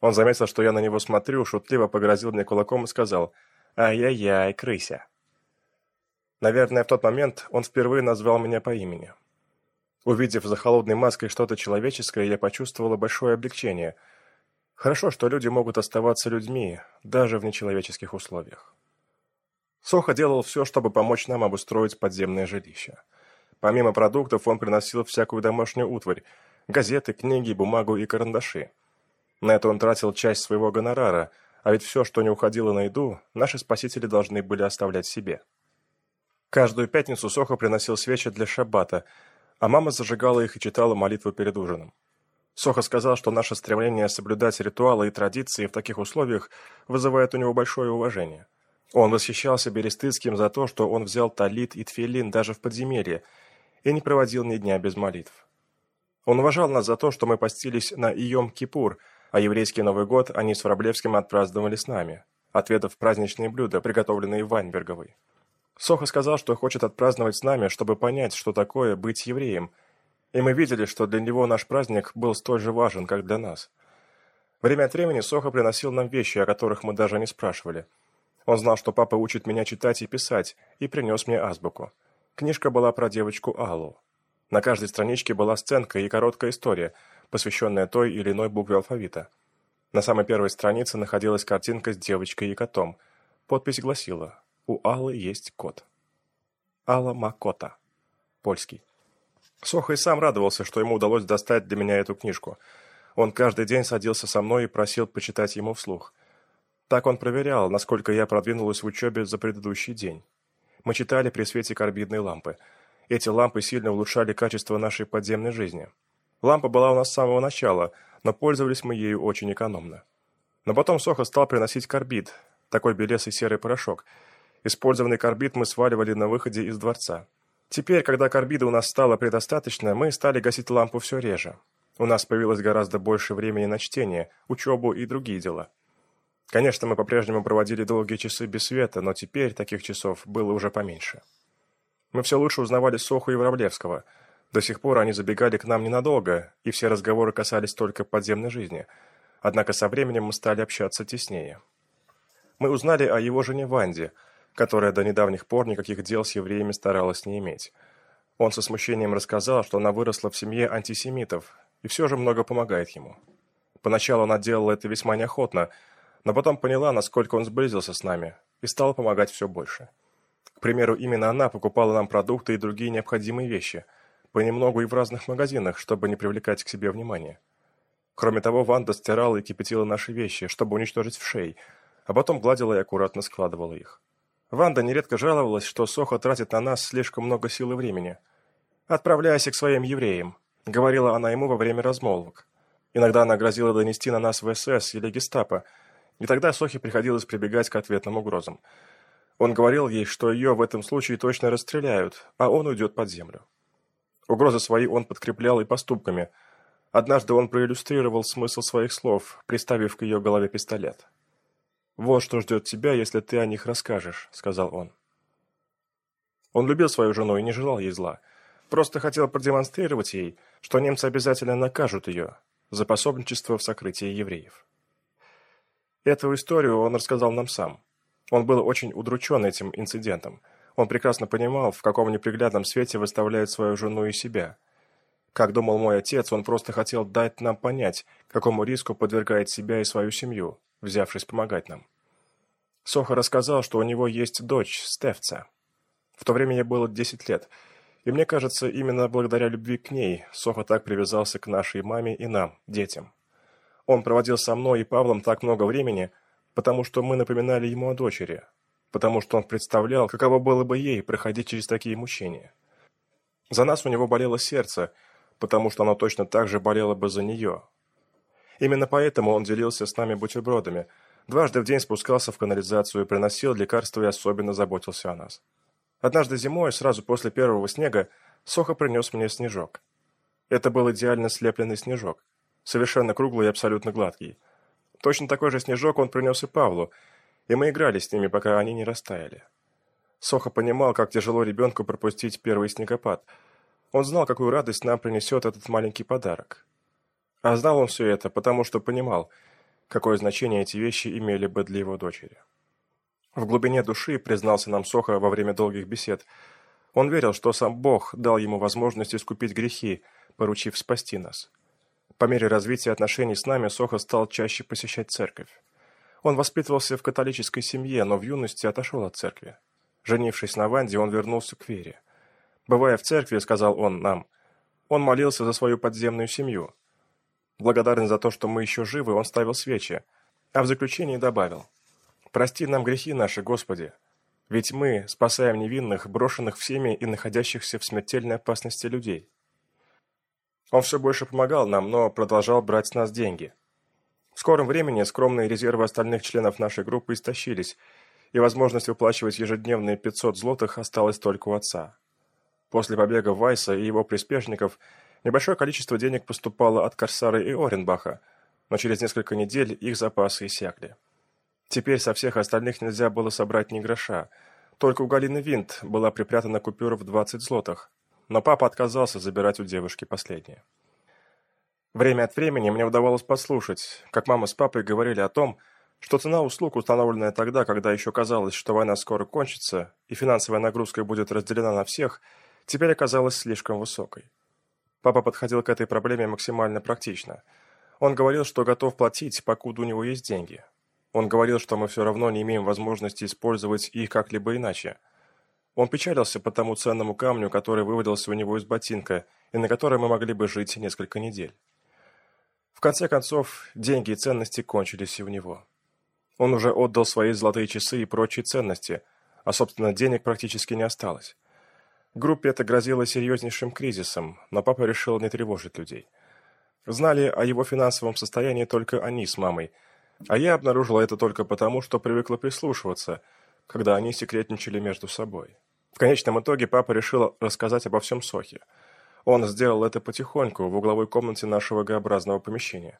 [SPEAKER 1] Он заметил, что я на него смотрю, шутливо погрозил мне кулаком и сказал «Ай-яй-яй, крыся». Наверное, в тот момент он впервые назвал меня по имени. Увидев за холодной маской что-то человеческое, я почувствовала большое облегчение. Хорошо, что люди могут оставаться людьми, даже в нечеловеческих условиях. Соха делал все, чтобы помочь нам обустроить подземное жилище. Помимо продуктов, он приносил всякую домашнюю утварь, газеты, книги, бумагу и карандаши. На это он тратил часть своего гонорара, а ведь все, что не уходило на еду, наши спасители должны были оставлять себе. Каждую пятницу Соха приносил свечи для шаббата, а мама зажигала их и читала молитву перед ужином. Соха сказал, что наше стремление соблюдать ритуалы и традиции в таких условиях вызывает у него большое уважение. Он восхищался Берестыцким за то, что он взял талит и тфилин даже в подземелье и не проводил ни дня без молитв. Он уважал нас за то, что мы постились на Ием-Кипур, а еврейский Новый год они с Враблевским отпраздновали с нами, отведав праздничные блюда, приготовленные Вайнберговой. Соха сказал, что хочет отпраздновать с нами, чтобы понять, что такое быть евреем, и мы видели, что для него наш праздник был столь же важен, как для нас. Время от времени Соха приносил нам вещи, о которых мы даже не спрашивали. Он знал, что папа учит меня читать и писать, и принес мне азбуку. Книжка была про девочку Аллу. На каждой страничке была сценка и короткая история, посвященная той или иной букве алфавита. На самой первой странице находилась картинка с девочкой и котом. Подпись гласила «У Аллы есть кот». Алла Макота. Польский. Соха и сам радовался, что ему удалось достать для меня эту книжку. Он каждый день садился со мной и просил почитать ему вслух. Так он проверял, насколько я продвинулась в учебе за предыдущий день. Мы читали при свете карбидной лампы. Эти лампы сильно улучшали качество нашей подземной жизни. Лампа была у нас с самого начала, но пользовались мы ею очень экономно. Но потом Соха стал приносить карбид, такой белесый серый порошок. Использованный карбид мы сваливали на выходе из дворца. Теперь, когда карбида у нас стало предостаточно, мы стали гасить лампу все реже. У нас появилось гораздо больше времени на чтение, учебу и другие дела. Конечно, мы по-прежнему проводили долгие часы без света, но теперь таких часов было уже поменьше. Мы все лучше узнавали Соху и Вороблевского. До сих пор они забегали к нам ненадолго, и все разговоры касались только подземной жизни. Однако со временем мы стали общаться теснее. Мы узнали о его жене Ванде – которая до недавних пор никаких дел с евреями старалась не иметь. Он со смущением рассказал, что она выросла в семье антисемитов и все же много помогает ему. Поначалу она делала это весьма неохотно, но потом поняла, насколько он сблизился с нами и стала помогать все больше. К примеру, именно она покупала нам продукты и другие необходимые вещи, понемногу и в разных магазинах, чтобы не привлекать к себе внимания. Кроме того, Ванда стирала и кипятила наши вещи, чтобы уничтожить в шей, а потом гладила и аккуратно складывала их. Ванда нередко жаловалась, что Соха тратит на нас слишком много сил и времени. «Отправляйся к своим евреям», — говорила она ему во время размолвок. Иногда она грозила донести на нас в СС или гестапо, и тогда Сохе приходилось прибегать к ответным угрозам. Он говорил ей, что ее в этом случае точно расстреляют, а он уйдет под землю. Угрозы свои он подкреплял и поступками. Однажды он проиллюстрировал смысл своих слов, приставив к ее голове пистолет. «Вот что ждет тебя, если ты о них расскажешь», — сказал он. Он любил свою жену и не желал ей зла. Просто хотел продемонстрировать ей, что немцы обязательно накажут ее за пособничество в сокрытии евреев. Эту историю он рассказал нам сам. Он был очень удручен этим инцидентом. Он прекрасно понимал, в каком неприглядном свете выставляет свою жену и себя. Как думал мой отец, он просто хотел дать нам понять, какому риску подвергает себя и свою семью, взявшись помогать нам. Соха рассказал, что у него есть дочь, Стефца. В то время ей было 10 лет, и мне кажется, именно благодаря любви к ней Соха так привязался к нашей маме и нам, детям. Он проводил со мной и Павлом так много времени, потому что мы напоминали ему о дочери, потому что он представлял, каково было бы ей проходить через такие мучения. За нас у него болело сердце, потому что оно точно так же болело бы за нее, Именно поэтому он делился с нами бутербродами, дважды в день спускался в канализацию, приносил лекарства и особенно заботился о нас. Однажды зимой, сразу после первого снега, Соха принес мне снежок. Это был идеально слепленный снежок, совершенно круглый и абсолютно гладкий. Точно такой же снежок он принес и Павлу, и мы играли с ними, пока они не растаяли. Соха понимал, как тяжело ребенку пропустить первый снегопад. Он знал, какую радость нам принесет этот маленький подарок. А знал он все это, потому что понимал, какое значение эти вещи имели бы для его дочери. В глубине души, признался нам Соха во время долгих бесед, он верил, что сам Бог дал ему возможность искупить грехи, поручив спасти нас. По мере развития отношений с нами Соха стал чаще посещать церковь. Он воспитывался в католической семье, но в юности отошел от церкви. Женившись на Ванде, он вернулся к вере. Бывая в церкви, сказал он нам, он молился за свою подземную семью. Благодарен за то, что мы еще живы, он ставил свечи, а в заключении добавил, «Прости нам грехи наши, Господи, ведь мы спасаем невинных, брошенных всеми и находящихся в смертельной опасности людей». Он все больше помогал нам, но продолжал брать с нас деньги. В скором времени скромные резервы остальных членов нашей группы истощились, и возможность выплачивать ежедневные 500 злотых осталась только у отца. После побега Вайса и его приспешников небольшое количество денег поступало от Корсара и Оренбаха, но через несколько недель их запасы иссякли. Теперь со всех остальных нельзя было собрать ни гроша, только у Галины Винт была припрятана купюра в 20 злотых, но папа отказался забирать у девушки последнее. Время от времени мне удавалось послушать, как мама с папой говорили о том, что цена услуг, установленная тогда, когда еще казалось, что война скоро кончится и финансовая нагрузка будет разделена на всех, теперь оказалась слишком высокой. Папа подходил к этой проблеме максимально практично. Он говорил, что готов платить, покуда у него есть деньги. Он говорил, что мы все равно не имеем возможности использовать их как-либо иначе – он печалился по тому ценному камню, который выводился у него из ботинка, и на который мы могли бы жить несколько недель. В конце концов, деньги и ценности кончились и у него. Он уже отдал свои золотые часы и прочие ценности, а, собственно, денег практически не осталось. Группе это грозило серьезнейшим кризисом, но папа решил не тревожить людей. Знали о его финансовом состоянии только они с мамой, а я обнаружила это только потому, что привыкла прислушиваться – когда они секретничали между собой. В конечном итоге папа решил рассказать обо всем Сохе. Он сделал это потихоньку в угловой комнате нашего Г-образного помещения.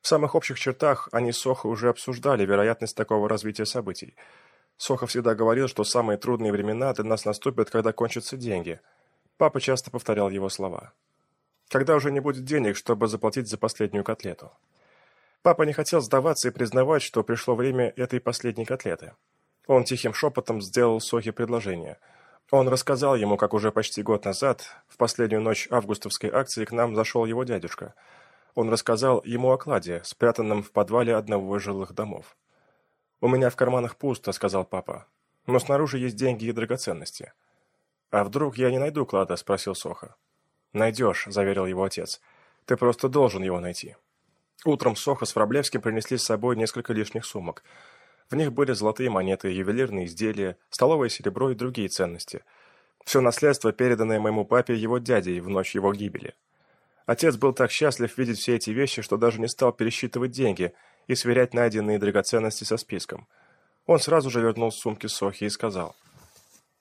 [SPEAKER 1] В самых общих чертах они с Сохой уже обсуждали вероятность такого развития событий. Соха всегда говорил, что самые трудные времена для нас наступят, когда кончатся деньги. Папа часто повторял его слова. Когда уже не будет денег, чтобы заплатить за последнюю котлету. Папа не хотел сдаваться и признавать, что пришло время этой последней котлеты. Он тихим шепотом сделал Сохе предложение. Он рассказал ему, как уже почти год назад, в последнюю ночь августовской акции, к нам зашел его дядюшка. Он рассказал ему о кладе, спрятанном в подвале одного из жилых домов. «У меня в карманах пусто», — сказал папа. «Но снаружи есть деньги и драгоценности». «А вдруг я не найду клада?» — спросил Соха. «Найдешь», — заверил его отец. «Ты просто должен его найти». Утром Соха с Фраблевским принесли с собой несколько лишних сумок — в них были золотые монеты, ювелирные изделия, столовое серебро и другие ценности. Все наследство, переданное моему папе его дядей в ночь его гибели. Отец был так счастлив видеть все эти вещи, что даже не стал пересчитывать деньги и сверять найденные драгоценности со списком. Он сразу же вернул сумки Сохи и сказал,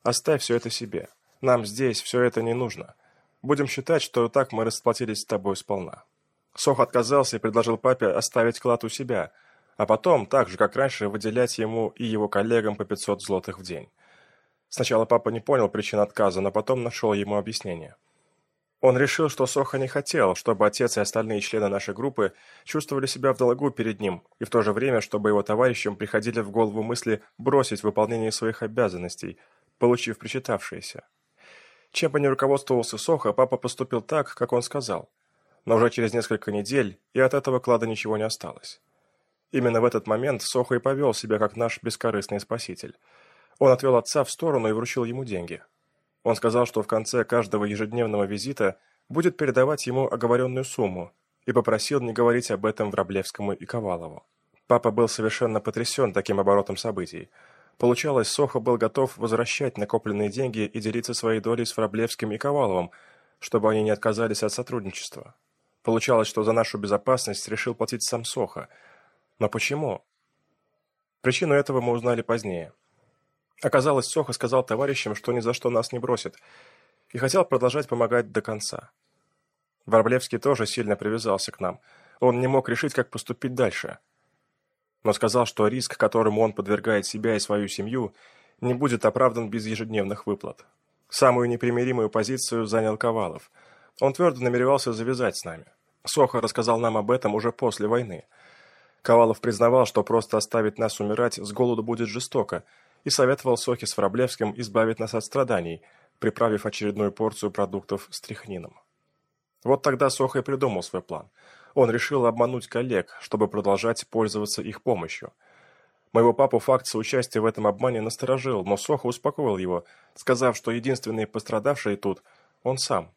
[SPEAKER 1] «Оставь все это себе. Нам здесь все это не нужно. Будем считать, что так мы расплатились с тобой сполна». Сох отказался и предложил папе оставить клад у себя – а потом, так же как раньше, выделять ему и его коллегам по 500 злотых в день. Сначала папа не понял причин отказа, но потом нашел ему объяснение. Он решил, что Соха не хотел, чтобы отец и остальные члены нашей группы чувствовали себя в долгу перед ним, и в то же время, чтобы его товарищам приходили в голову мысли бросить выполнение своих обязанностей, получив причитавшиеся. Чем бы ни руководствовался Соха, папа поступил так, как он сказал. Но уже через несколько недель и от этого клада ничего не осталось. Именно в этот момент Сохо и повел себя как наш бескорыстный спаситель. Он отвел отца в сторону и вручил ему деньги. Он сказал, что в конце каждого ежедневного визита будет передавать ему оговоренную сумму и попросил не говорить об этом Враблевскому и Ковалову. Папа был совершенно потрясен таким оборотом событий. Получалось, Сохо был готов возвращать накопленные деньги и делиться своей долей с Враблевским и Коваловым, чтобы они не отказались от сотрудничества. Получалось, что за нашу безопасность решил платить сам Сохо – но почему? Причину этого мы узнали позднее. Оказалось, Соха сказал товарищам, что ни за что нас не бросит, и хотел продолжать помогать до конца. Варблевский тоже сильно привязался к нам. Он не мог решить, как поступить дальше. Но сказал, что риск, которому он подвергает себя и свою семью, не будет оправдан без ежедневных выплат. Самую непримиримую позицию занял Ковалов. Он твердо намеревался завязать с нами. Соха рассказал нам об этом уже после войны – Ковалов признавал, что просто оставить нас умирать с голоду будет жестоко, и советовал Сохе с Враблевским избавить нас от страданий, приправив очередную порцию продуктов с трихнином. Вот тогда Соха и придумал свой план. Он решил обмануть коллег, чтобы продолжать пользоваться их помощью. Моего папу факт соучастия в этом обмане насторожил, но Сохо успокоил его, сказав, что единственный пострадавший тут – он сам.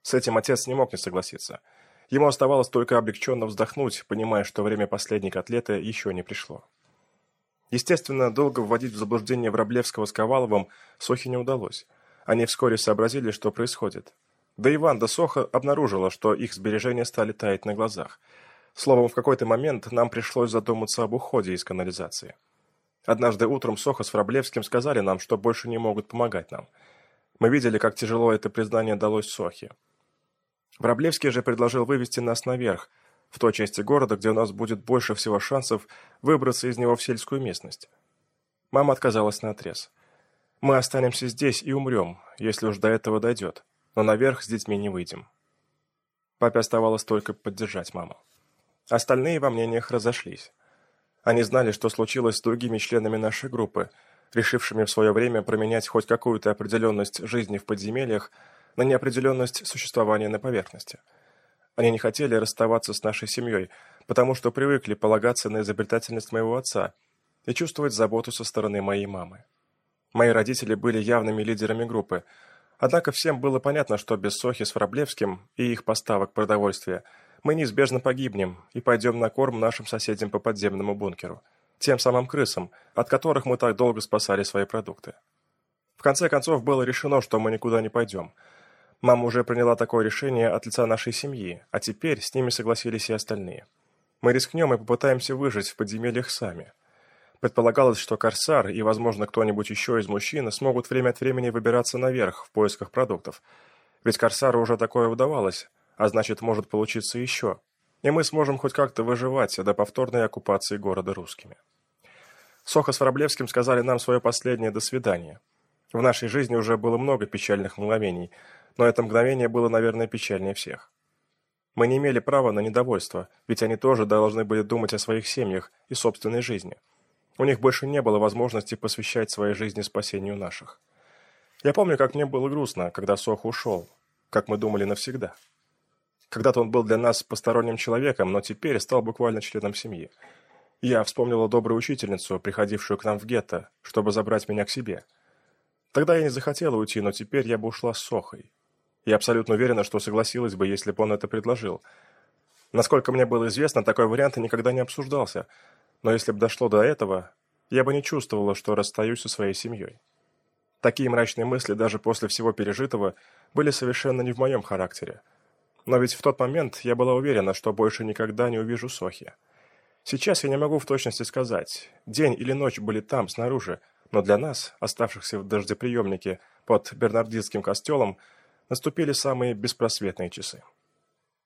[SPEAKER 1] С этим отец не мог не согласиться. Ему оставалось только облегченно вздохнуть, понимая, что время последней котлеты еще не пришло. Естественно, долго вводить в заблуждение Враблевского с Коваловым Сохе не удалось. Они вскоре сообразили, что происходит. Да и Ванда Соха обнаружила, что их сбережения стали таять на глазах. Словом, в какой-то момент нам пришлось задуматься об уходе из канализации. Однажды утром Соха с Враблевским сказали нам, что больше не могут помогать нам. Мы видели, как тяжело это признание далось Сохе. Враблевский же предложил вывести нас наверх, в той части города, где у нас будет больше всего шансов выбраться из него в сельскую местность. Мама отказалась на отрез. Мы останемся здесь и умрем, если уж до этого дойдет но наверх с детьми не выйдем. Папе оставалось только поддержать маму. Остальные во мнениях разошлись. Они знали, что случилось с другими членами нашей группы, решившими в свое время променять хоть какую-то определенность жизни в подземельях на неопределенность существования на поверхности. Они не хотели расставаться с нашей семьей, потому что привыкли полагаться на изобретательность моего отца и чувствовать заботу со стороны моей мамы. Мои родители были явными лидерами группы, Однако всем было понятно, что без Сохи с Враблевским и их поставок продовольствия мы неизбежно погибнем и пойдем на корм нашим соседям по подземному бункеру, тем самым крысам, от которых мы так долго спасали свои продукты. В конце концов было решено, что мы никуда не пойдем. Мама уже приняла такое решение от лица нашей семьи, а теперь с ними согласились и остальные. Мы рискнем и попытаемся выжить в подземельях сами. Предполагалось, что Корсар и, возможно, кто-нибудь еще из мужчин смогут время от времени выбираться наверх в поисках продуктов. Ведь Корсару уже такое удавалось, а значит, может получиться еще. И мы сможем хоть как-то выживать до повторной оккупации города русскими. Соха с Враблевским сказали нам свое последнее «до свидания». В нашей жизни уже было много печальных мгновений, но это мгновение было, наверное, печальнее всех. Мы не имели права на недовольство, ведь они тоже должны были думать о своих семьях и собственной жизни. У них больше не было возможности посвящать своей жизни спасению наших. Я помню, как мне было грустно, когда Сох ушел, как мы думали навсегда. Когда-то он был для нас посторонним человеком, но теперь стал буквально членом семьи. Я вспомнила добрую учительницу, приходившую к нам в гетто, чтобы забрать меня к себе. Тогда я не захотела уйти, но теперь я бы ушла с Сохой. Я абсолютно уверена, что согласилась бы, если бы он это предложил. Насколько мне было известно, такой вариант никогда не обсуждался – но если бы дошло до этого, я бы не чувствовала, что расстаюсь со своей семьей. Такие мрачные мысли даже после всего пережитого были совершенно не в моем характере. Но ведь в тот момент я была уверена, что больше никогда не увижу Сохи. Сейчас я не могу в точности сказать, день или ночь были там, снаружи, но для нас, оставшихся в дождеприемнике под Бернардинским костелом, наступили самые беспросветные часы.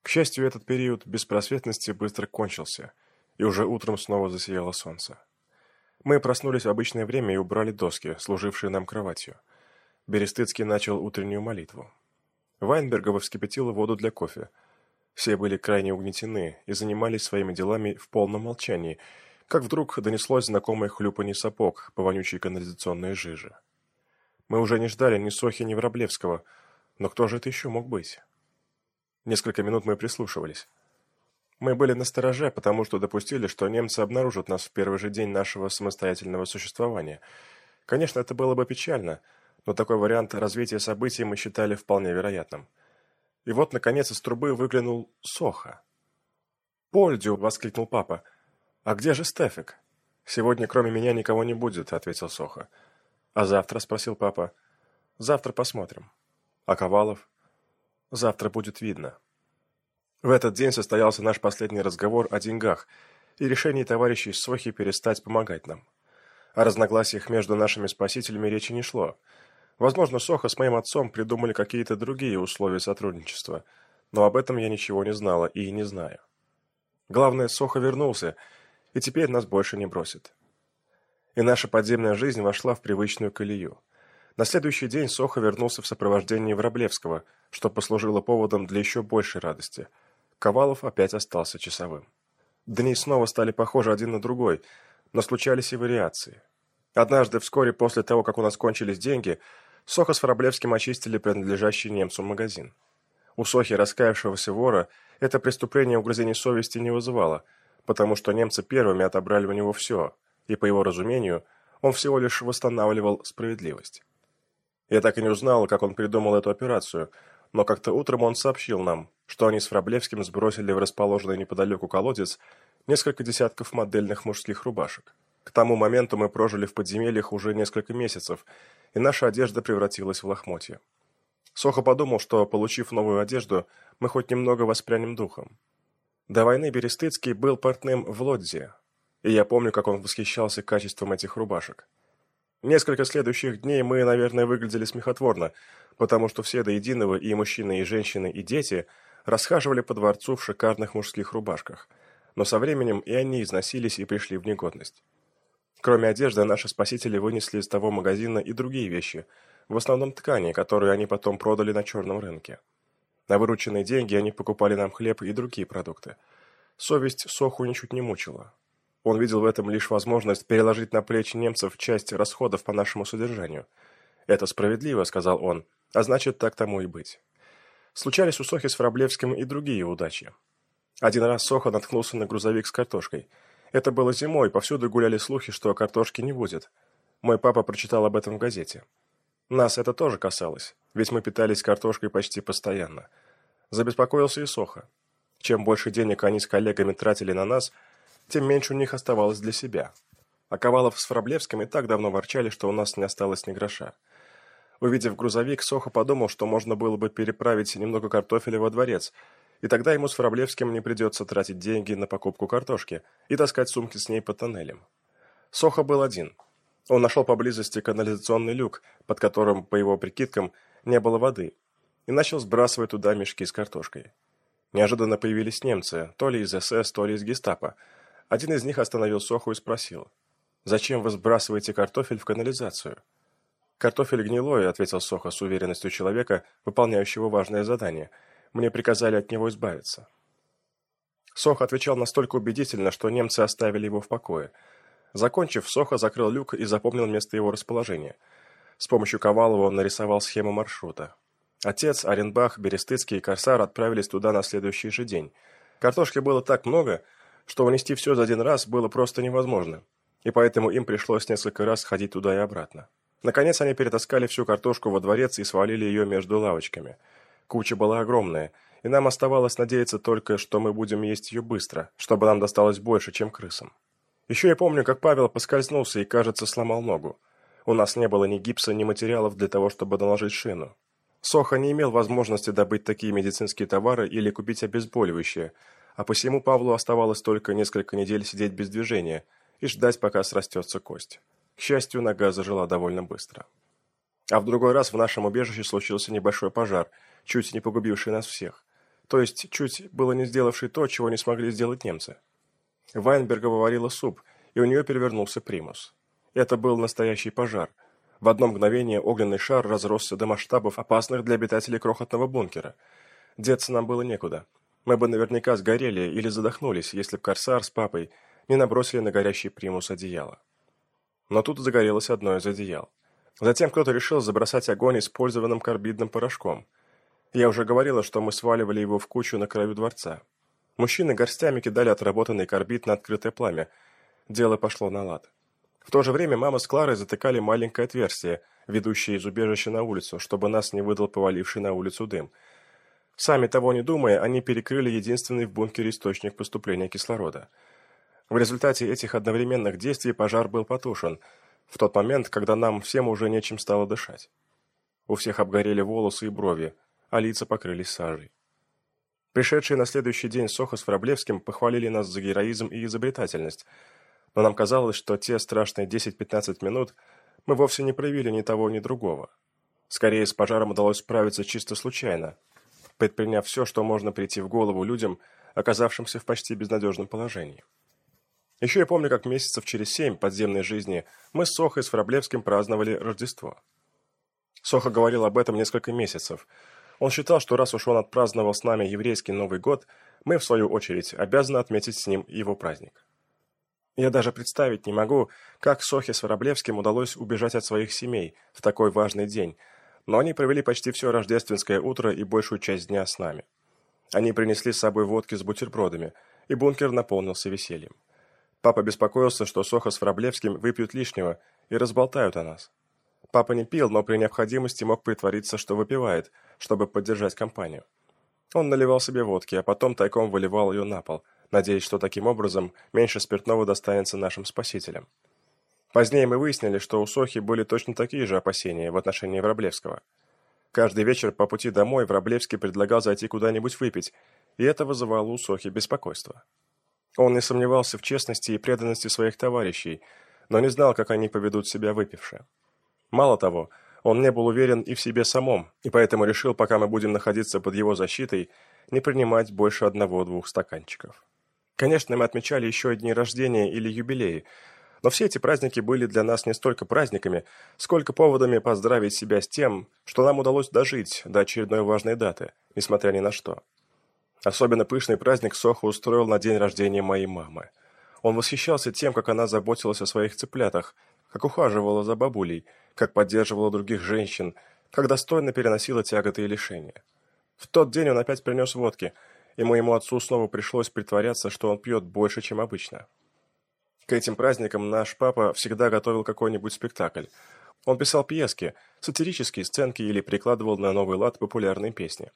[SPEAKER 1] К счастью, этот период беспросветности быстро кончился – и уже утром снова засияло солнце. Мы проснулись в обычное время и убрали доски, служившие нам кроватью. Берестыцкий начал утреннюю молитву. Вайнбергова вскипятила воду для кофе. Все были крайне угнетены и занимались своими делами в полном молчании, как вдруг донеслось знакомое хлюпанье сапог по вонючей канализационной жиже. Мы уже не ждали ни Сохи, ни Враблевского, но кто же это еще мог быть? Несколько минут мы прислушивались. Мы были настороже, потому что допустили, что немцы обнаружат нас в первый же день нашего самостоятельного существования. Конечно, это было бы печально, но такой вариант развития событий мы считали вполне вероятным. И вот, наконец, из трубы выглянул Соха. «Польдю!» — воскликнул папа. «А где же Стефик?» «Сегодня кроме меня никого не будет», — ответил Соха. «А завтра?» — спросил папа. «Завтра посмотрим». «А Ковалов?» «Завтра будет видно». В этот день состоялся наш последний разговор о деньгах и решении товарищей Сохи перестать помогать нам. О разногласиях между нашими спасителями речи не шло. Возможно, Соха с моим отцом придумали какие-то другие условия сотрудничества, но об этом я ничего не знала и не знаю. Главное, Соха вернулся, и теперь нас больше не бросит. И наша подземная жизнь вошла в привычную колею. На следующий день Соха вернулся в сопровождении Враблевского, что послужило поводом для еще большей радости – Ковалов опять остался часовым. Дни снова стали похожи один на другой, но случались и вариации. Однажды, вскоре после того, как у нас кончились деньги, Соха с Фраблевским очистили принадлежащий немцу магазин. У Сохи, раскаявшегося вора, это преступление угрызений совести не вызывало, потому что немцы первыми отобрали у него все, и, по его разумению, он всего лишь восстанавливал справедливость. Я так и не узнал, как он придумал эту операцию, но как-то утром он сообщил нам, что они с Фраблевским сбросили в расположенный неподалеку колодец несколько десятков модельных мужских рубашек. К тому моменту мы прожили в подземельях уже несколько месяцев, и наша одежда превратилась в лохмотья. Сохо подумал, что, получив новую одежду, мы хоть немного воспрянем духом. До войны Берестыцкий был портным в Лодзе, и я помню, как он восхищался качеством этих рубашек. Несколько следующих дней мы, наверное, выглядели смехотворно, потому что все до единого, и мужчины, и женщины, и дети, расхаживали по дворцу в шикарных мужских рубашках, но со временем и они износились и пришли в негодность. Кроме одежды, наши спасители вынесли из того магазина и другие вещи, в основном ткани, которые они потом продали на черном рынке. На вырученные деньги они покупали нам хлеб и другие продукты. Совесть Соху ничуть не мучила. Он видел в этом лишь возможность переложить на плечи немцев часть расходов по нашему содержанию. «Это справедливо», — сказал он, — «а значит, так тому и быть». Случались у Сохи с Фраблевским и другие удачи. Один раз Соха наткнулся на грузовик с картошкой. Это было зимой, повсюду гуляли слухи, что картошки не будет. Мой папа прочитал об этом в газете. Нас это тоже касалось, ведь мы питались картошкой почти постоянно. Забеспокоился и Соха. Чем больше денег они с коллегами тратили на нас, тем меньше у них оставалось для себя. А Ковалов с Фраблевским и так давно ворчали, что у нас не осталось ни гроша. Увидев грузовик, Соха подумал, что можно было бы переправить немного картофеля во дворец, и тогда ему с Фраблевским не придется тратить деньги на покупку картошки и таскать сумки с ней по тоннелям. Соха был один. Он нашел поблизости канализационный люк, под которым, по его прикидкам, не было воды, и начал сбрасывать туда мешки с картошкой. Неожиданно появились немцы, то ли из СС, то ли из гестапо, один из них остановил Соху и спросил, «Зачем вы сбрасываете картофель в канализацию?» «Картофель гнилой», — ответил Соха с уверенностью человека, выполняющего важное задание. «Мне приказали от него избавиться». Соха отвечал настолько убедительно, что немцы оставили его в покое. Закончив, Соха закрыл люк и запомнил место его расположения. С помощью Ковалова он нарисовал схему маршрута. Отец, Оренбах, Берестыцкий и Корсар отправились туда на следующий же день. Картошки было так много, что унести все за один раз было просто невозможно, и поэтому им пришлось несколько раз ходить туда и обратно. Наконец они перетаскали всю картошку во дворец и свалили ее между лавочками. Куча была огромная, и нам оставалось надеяться только, что мы будем есть ее быстро, чтобы нам досталось больше, чем крысам. Еще я помню, как Павел поскользнулся и, кажется, сломал ногу. У нас не было ни гипса, ни материалов для того, чтобы наложить шину. Соха не имел возможности добыть такие медицинские товары или купить обезболивающее, а посему Павлу оставалось только несколько недель сидеть без движения и ждать, пока срастется кость. К счастью, нога зажила довольно быстро. А в другой раз в нашем убежище случился небольшой пожар, чуть не погубивший нас всех. То есть, чуть было не сделавший то, чего не смогли сделать немцы. Вайнбергова варила суп, и у нее перевернулся примус. Это был настоящий пожар. В одно мгновение огненный шар разросся до масштабов, опасных для обитателей крохотного бункера. Деться нам было некуда. Мы бы наверняка сгорели или задохнулись, если б Корсар с папой не набросили на горящий примус одеяло. Но тут загорелось одно из одеял. Затем кто-то решил забросать огонь использованным карбидным порошком. Я уже говорила, что мы сваливали его в кучу на краю дворца. Мужчины горстями кидали отработанный карбид на открытое пламя. Дело пошло на лад. В то же время мама с Кларой затыкали маленькое отверстие, ведущее из убежища на улицу, чтобы нас не выдал поваливший на улицу дым – Сами того не думая, они перекрыли единственный в бункере источник поступления кислорода. В результате этих одновременных действий пожар был потушен, в тот момент, когда нам всем уже нечем стало дышать. У всех обгорели волосы и брови, а лица покрылись сажей. Пришедшие на следующий день Соха с Фраблевским похвалили нас за героизм и изобретательность, но нам казалось, что те страшные 10-15 минут мы вовсе не проявили ни того, ни другого. Скорее, с пожаром удалось справиться чисто случайно, предприняв все, что можно прийти в голову людям, оказавшимся в почти безнадежном положении. Еще я помню, как месяцев через семь подземной жизни мы с Сохой с Фраблевским праздновали Рождество. Соха говорил об этом несколько месяцев. Он считал, что раз уж он отпраздновал с нами еврейский Новый год, мы, в свою очередь, обязаны отметить с ним его праздник. Я даже представить не могу, как Сохе с Вороблевским удалось убежать от своих семей в такой важный день, но они провели почти все рождественское утро и большую часть дня с нами. Они принесли с собой водки с бутербродами, и бункер наполнился весельем. Папа беспокоился, что Соха с Враблевским выпьют лишнего и разболтают о нас. Папа не пил, но при необходимости мог притвориться, что выпивает, чтобы поддержать компанию. Он наливал себе водки, а потом тайком выливал ее на пол, надеясь, что таким образом меньше спиртного достанется нашим спасителям. Позднее мы выяснили, что у Сохи были точно такие же опасения в отношении Враблевского. Каждый вечер по пути домой Враблевский предлагал зайти куда-нибудь выпить, и это вызывало у Сохи беспокойство. Он не сомневался в честности и преданности своих товарищей, но не знал, как они поведут себя выпивши. Мало того, он не был уверен и в себе самом, и поэтому решил, пока мы будем находиться под его защитой, не принимать больше одного-двух стаканчиков. Конечно, мы отмечали еще дни рождения или юбилеи, но все эти праздники были для нас не столько праздниками, сколько поводами поздравить себя с тем, что нам удалось дожить до очередной важной даты, несмотря ни на что. Особенно пышный праздник Соха устроил на день рождения моей мамы. Он восхищался тем, как она заботилась о своих цыплятах, как ухаживала за бабулей, как поддерживала других женщин, как достойно переносила тяготы и лишения. В тот день он опять принес водки, и моему отцу снова пришлось притворяться, что он пьет больше, чем обычно. К этим праздникам наш папа всегда готовил какой-нибудь спектакль. Он писал пьески, сатирические сценки или прикладывал на новый лад популярные песни.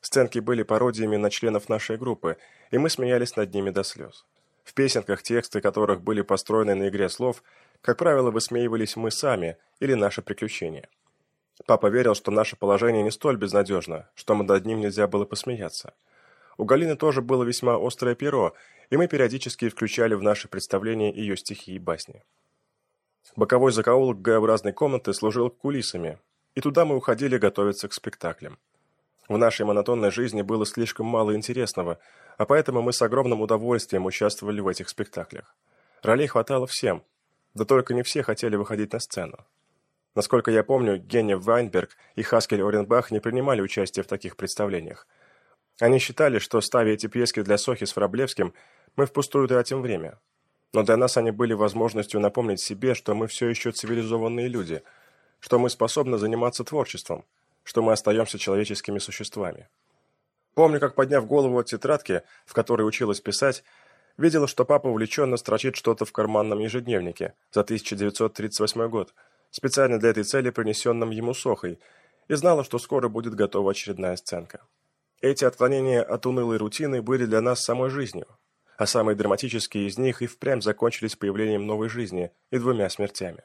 [SPEAKER 1] Сценки были пародиями на членов нашей группы, и мы смеялись над ними до слез. В песенках, тексты которых были построены на игре слов, как правило, высмеивались мы сами или наши приключения. Папа верил, что наше положение не столь безнадежно, что над ним нельзя было посмеяться. У Галины тоже было весьма острое перо, и мы периодически включали в наше представление ее стихи и басни. Боковой закоулок Г-образной комнаты служил кулисами, и туда мы уходили готовиться к спектаклям. В нашей монотонной жизни было слишком мало интересного, а поэтому мы с огромным удовольствием участвовали в этих спектаклях. Ролей хватало всем, да только не все хотели выходить на сцену. Насколько я помню, Геня Вайнберг и Хаскель Оренбах не принимали участие в таких представлениях. Они считали, что, ставя эти пьески для Сохи с Фраблевским, мы впустую тратим время. Но для нас они были возможностью напомнить себе, что мы все еще цивилизованные люди, что мы способны заниматься творчеством – что мы остаемся человеческими существами. Помню, как, подняв голову от тетрадки, в которой училась писать, видела, что папа увлеченно строчит что-то в карманном ежедневнике за 1938 год, специально для этой цели принесенном ему Сохой, и знала, что скоро будет готова очередная сценка. Эти отклонения от унылой рутины были для нас самой жизнью, а самые драматические из них и впрямь закончились появлением новой жизни и двумя смертями.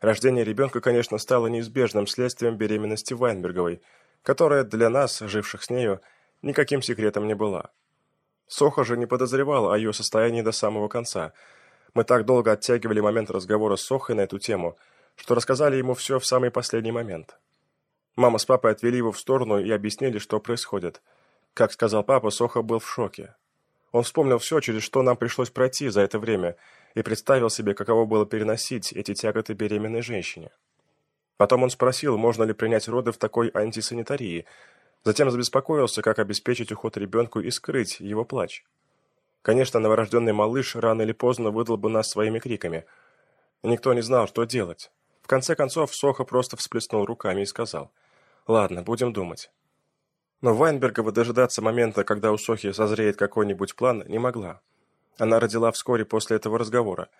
[SPEAKER 1] Рождение ребенка, конечно, стало неизбежным следствием беременности Вайнберговой, которая для нас, живших с нею, никаким секретом не была. Соха же не подозревала о ее состоянии до самого конца. Мы так долго оттягивали момент разговора с Сохой на эту тему, что рассказали ему все в самый последний момент. Мама с папой отвели его в сторону и объяснили, что происходит. Как сказал папа, Соха был в шоке. Он вспомнил все, через что нам пришлось пройти за это время, и представил себе, каково было переносить эти тяготы беременной женщине. Потом он спросил, можно ли принять роды в такой антисанитарии, затем забеспокоился, как обеспечить уход ребенку и скрыть его плач. Конечно, новорожденный малыш рано или поздно выдал бы нас своими криками. Никто не знал, что делать. В конце концов, Соха просто всплеснул руками и сказал, «Ладно, будем думать». Но Вайнбергова дожидаться момента, когда у Сохи созреет какой-нибудь план, не могла. Она родила вскоре после этого разговора.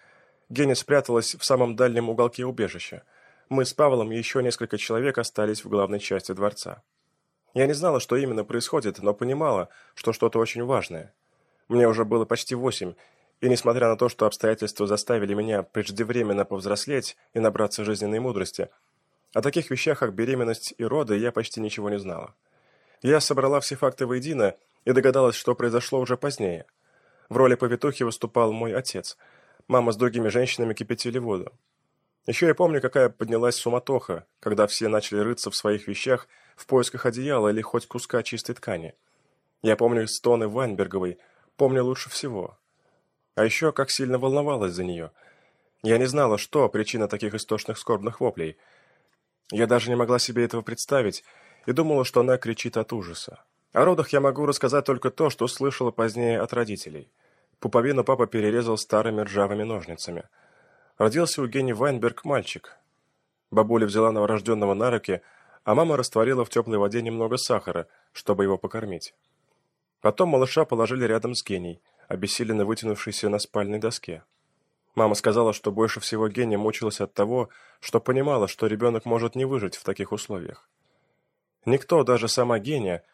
[SPEAKER 1] Геня спряталась в самом дальнем уголке убежища. Мы с Павлом и еще несколько человек остались в главной части дворца. Я не знала, что именно происходит, но понимала, что что-то очень важное. Мне уже было почти восемь, и несмотря на то, что обстоятельства заставили меня преждевременно повзрослеть и набраться жизненной мудрости, о таких вещах, как беременность и роды, я почти ничего не знала. Я собрала все факты воедино и догадалась, что произошло уже позднее. В роли повитухи выступал мой отец. Мама с другими женщинами кипятили воду. Еще я помню, какая поднялась суматоха, когда все начали рыться в своих вещах в поисках одеяла или хоть куска чистой ткани. Я помню стоны Вайнберговой, помню лучше всего. А еще как сильно волновалась за нее. Я не знала, что причина таких истошных скорбных воплей. Я даже не могла себе этого представить, и думала, что она кричит от ужаса. О родах я могу рассказать только то, что слышала позднее от родителей. Пуповину папа перерезал старыми ржавыми ножницами. Родился у Гени Вайнберг мальчик. Бабуля взяла новорожденного на руки, а мама растворила в теплой воде немного сахара, чтобы его покормить. Потом малыша положили рядом с Геней, обессиленно вытянувшейся на спальной доске. Мама сказала, что больше всего Геня мучилась от того, что понимала, что ребенок может не выжить в таких условиях. Никто, даже сама Гения,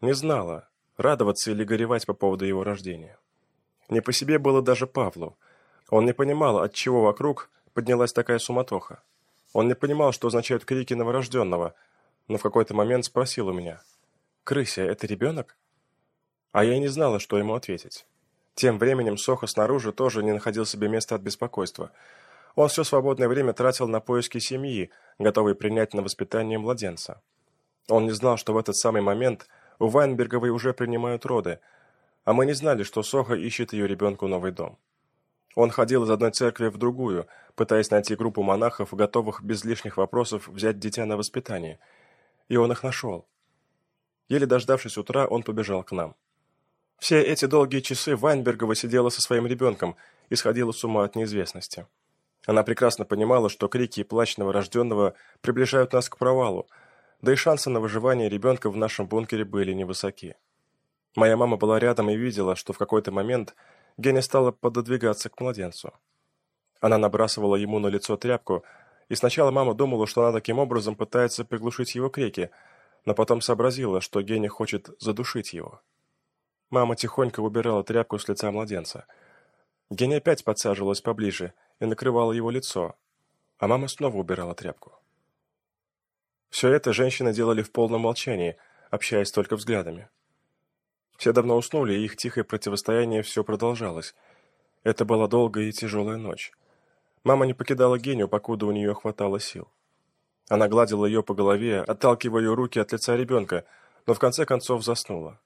[SPEAKER 1] не знала, радоваться или горевать по поводу его рождения. Не по себе было даже Павлу. Он не понимал, от чего вокруг поднялась такая суматоха. Он не понимал, что означают крики новорожденного, но в какой-то момент спросил у меня, «Крыся, это ребенок?» А я и не знала, что ему ответить. Тем временем Соха снаружи тоже не находил себе места от беспокойства. Он все свободное время тратил на поиски семьи, готовый принять на воспитание младенца. Он не знал, что в этот самый момент у Вайнберговой уже принимают роды, а мы не знали, что Соха ищет ее ребенку новый дом. Он ходил из одной церкви в другую, пытаясь найти группу монахов, готовых без лишних вопросов взять дитя на воспитание. И он их нашел. Еле дождавшись утра, он побежал к нам. Все эти долгие часы Вайнбергова сидела со своим ребенком и сходила с ума от неизвестности. Она прекрасно понимала, что крики и плач новорожденного приближают нас к провалу, да и шансы на выживание ребенка в нашем бункере были невысоки. Моя мама была рядом и видела, что в какой-то момент Геня стала пододвигаться к младенцу. Она набрасывала ему на лицо тряпку, и сначала мама думала, что она таким образом пытается приглушить его крики, но потом сообразила, что Геня хочет задушить его. Мама тихонько убирала тряпку с лица младенца. Геня опять подсаживалась поближе и накрывала его лицо, а мама снова убирала тряпку. Все это женщины делали в полном молчании, общаясь только взглядами. Все давно уснули, и их тихое противостояние все продолжалось. Это была долгая и тяжелая ночь. Мама не покидала Геню, покуда у нее хватало сил. Она гладила ее по голове, отталкивая ее руки от лица ребенка, но в конце концов заснула.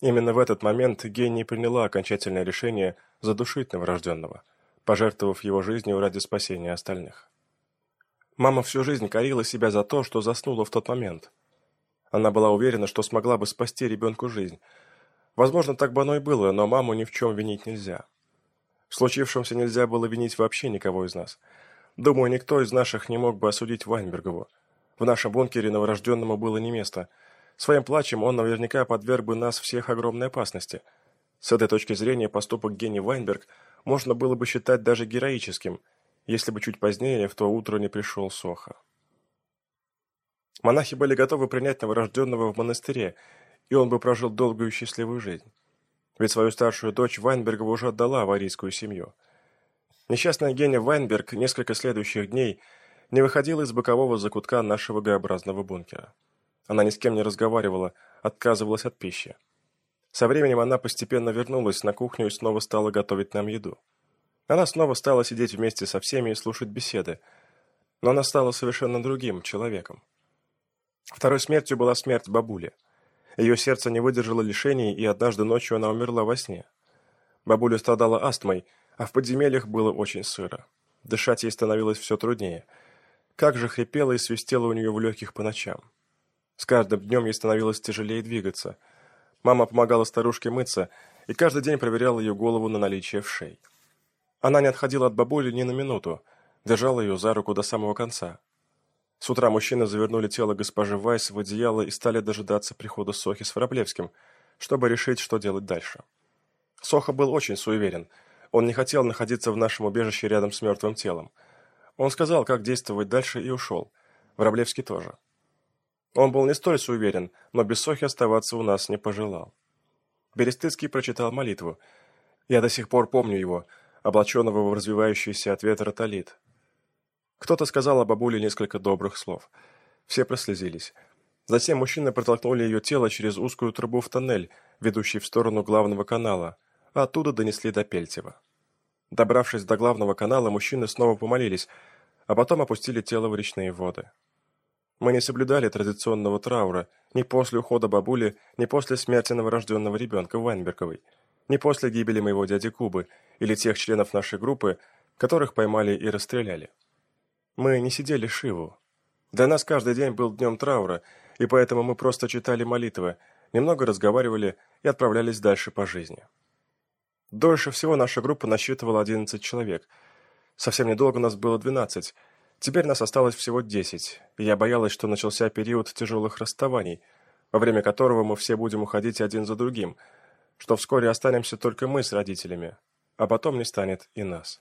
[SPEAKER 1] Именно в этот момент Гений приняла окончательное решение задушить новорожденного, пожертвовав его жизнью ради спасения остальных. Мама всю жизнь корила себя за то, что заснула в тот момент. Она была уверена, что смогла бы спасти ребенку жизнь. Возможно, так бы оно и было, но маму ни в чем винить нельзя. В случившемся нельзя было винить вообще никого из нас. Думаю, никто из наших не мог бы осудить Вайнбергову. В нашем бункере новорожденному было не место – Своим плачем он наверняка подверг бы нас всех огромной опасности. С этой точки зрения поступок Гени Вайнберг можно было бы считать даже героическим, если бы чуть позднее в то утро не пришел Соха. Монахи были готовы принять новорожденного в монастыре, и он бы прожил долгую и счастливую жизнь. Ведь свою старшую дочь Вайнбергова уже отдала аварийскую семью. Несчастная Геня Вайнберг несколько следующих дней не выходила из бокового закутка нашего Г-образного бункера. Она ни с кем не разговаривала, отказывалась от пищи. Со временем она постепенно вернулась на кухню и снова стала готовить нам еду. Она снова стала сидеть вместе со всеми и слушать беседы, но она стала совершенно другим человеком. Второй смертью была смерть бабули. Ее сердце не выдержало лишений, и однажды ночью она умерла во сне. Бабуля страдала астмой, а в подземельях было очень сыро. Дышать ей становилось все труднее. Как же хрипело и свистело у нее в легких по ночам. С каждым днем ей становилось тяжелее двигаться. Мама помогала старушке мыться и каждый день проверяла ее голову на наличие вшей. Она не отходила от бабули ни на минуту, держала ее за руку до самого конца. С утра мужчины завернули тело госпожи Вайс в одеяло и стали дожидаться прихода Сохи с Вороблевским, чтобы решить, что делать дальше. Соха был очень суеверен. Он не хотел находиться в нашем убежище рядом с мертвым телом. Он сказал, как действовать дальше, и ушел. Вороблевский тоже. Он был не столь суеверен, но без оставаться у нас не пожелал. Берестыцкий прочитал молитву. Я до сих пор помню его, облаченного в развивающийся от ветра талит. Кто-то сказал о бабуле несколько добрых слов. Все прослезились. Затем мужчины протолкнули ее тело через узкую трубу в тоннель, ведущий в сторону главного канала, а оттуда донесли до Пельтева. Добравшись до главного канала, мужчины снова помолились, а потом опустили тело в речные воды. Мы не соблюдали традиционного траура ни после ухода бабули, ни после смерти новорожденного ребенка Вайнберговой, ни после гибели моего дяди Кубы или тех членов нашей группы, которых поймали и расстреляли. Мы не сидели Шиву. Для нас каждый день был днем траура, и поэтому мы просто читали молитвы, немного разговаривали и отправлялись дальше по жизни. Дольше всего наша группа насчитывала 11 человек. Совсем недолго нас было 12, Теперь нас осталось всего десять, и я боялась, что начался период тяжелых расставаний, во время которого мы все будем уходить один за другим, что вскоре останемся только мы с родителями, а потом не станет и нас.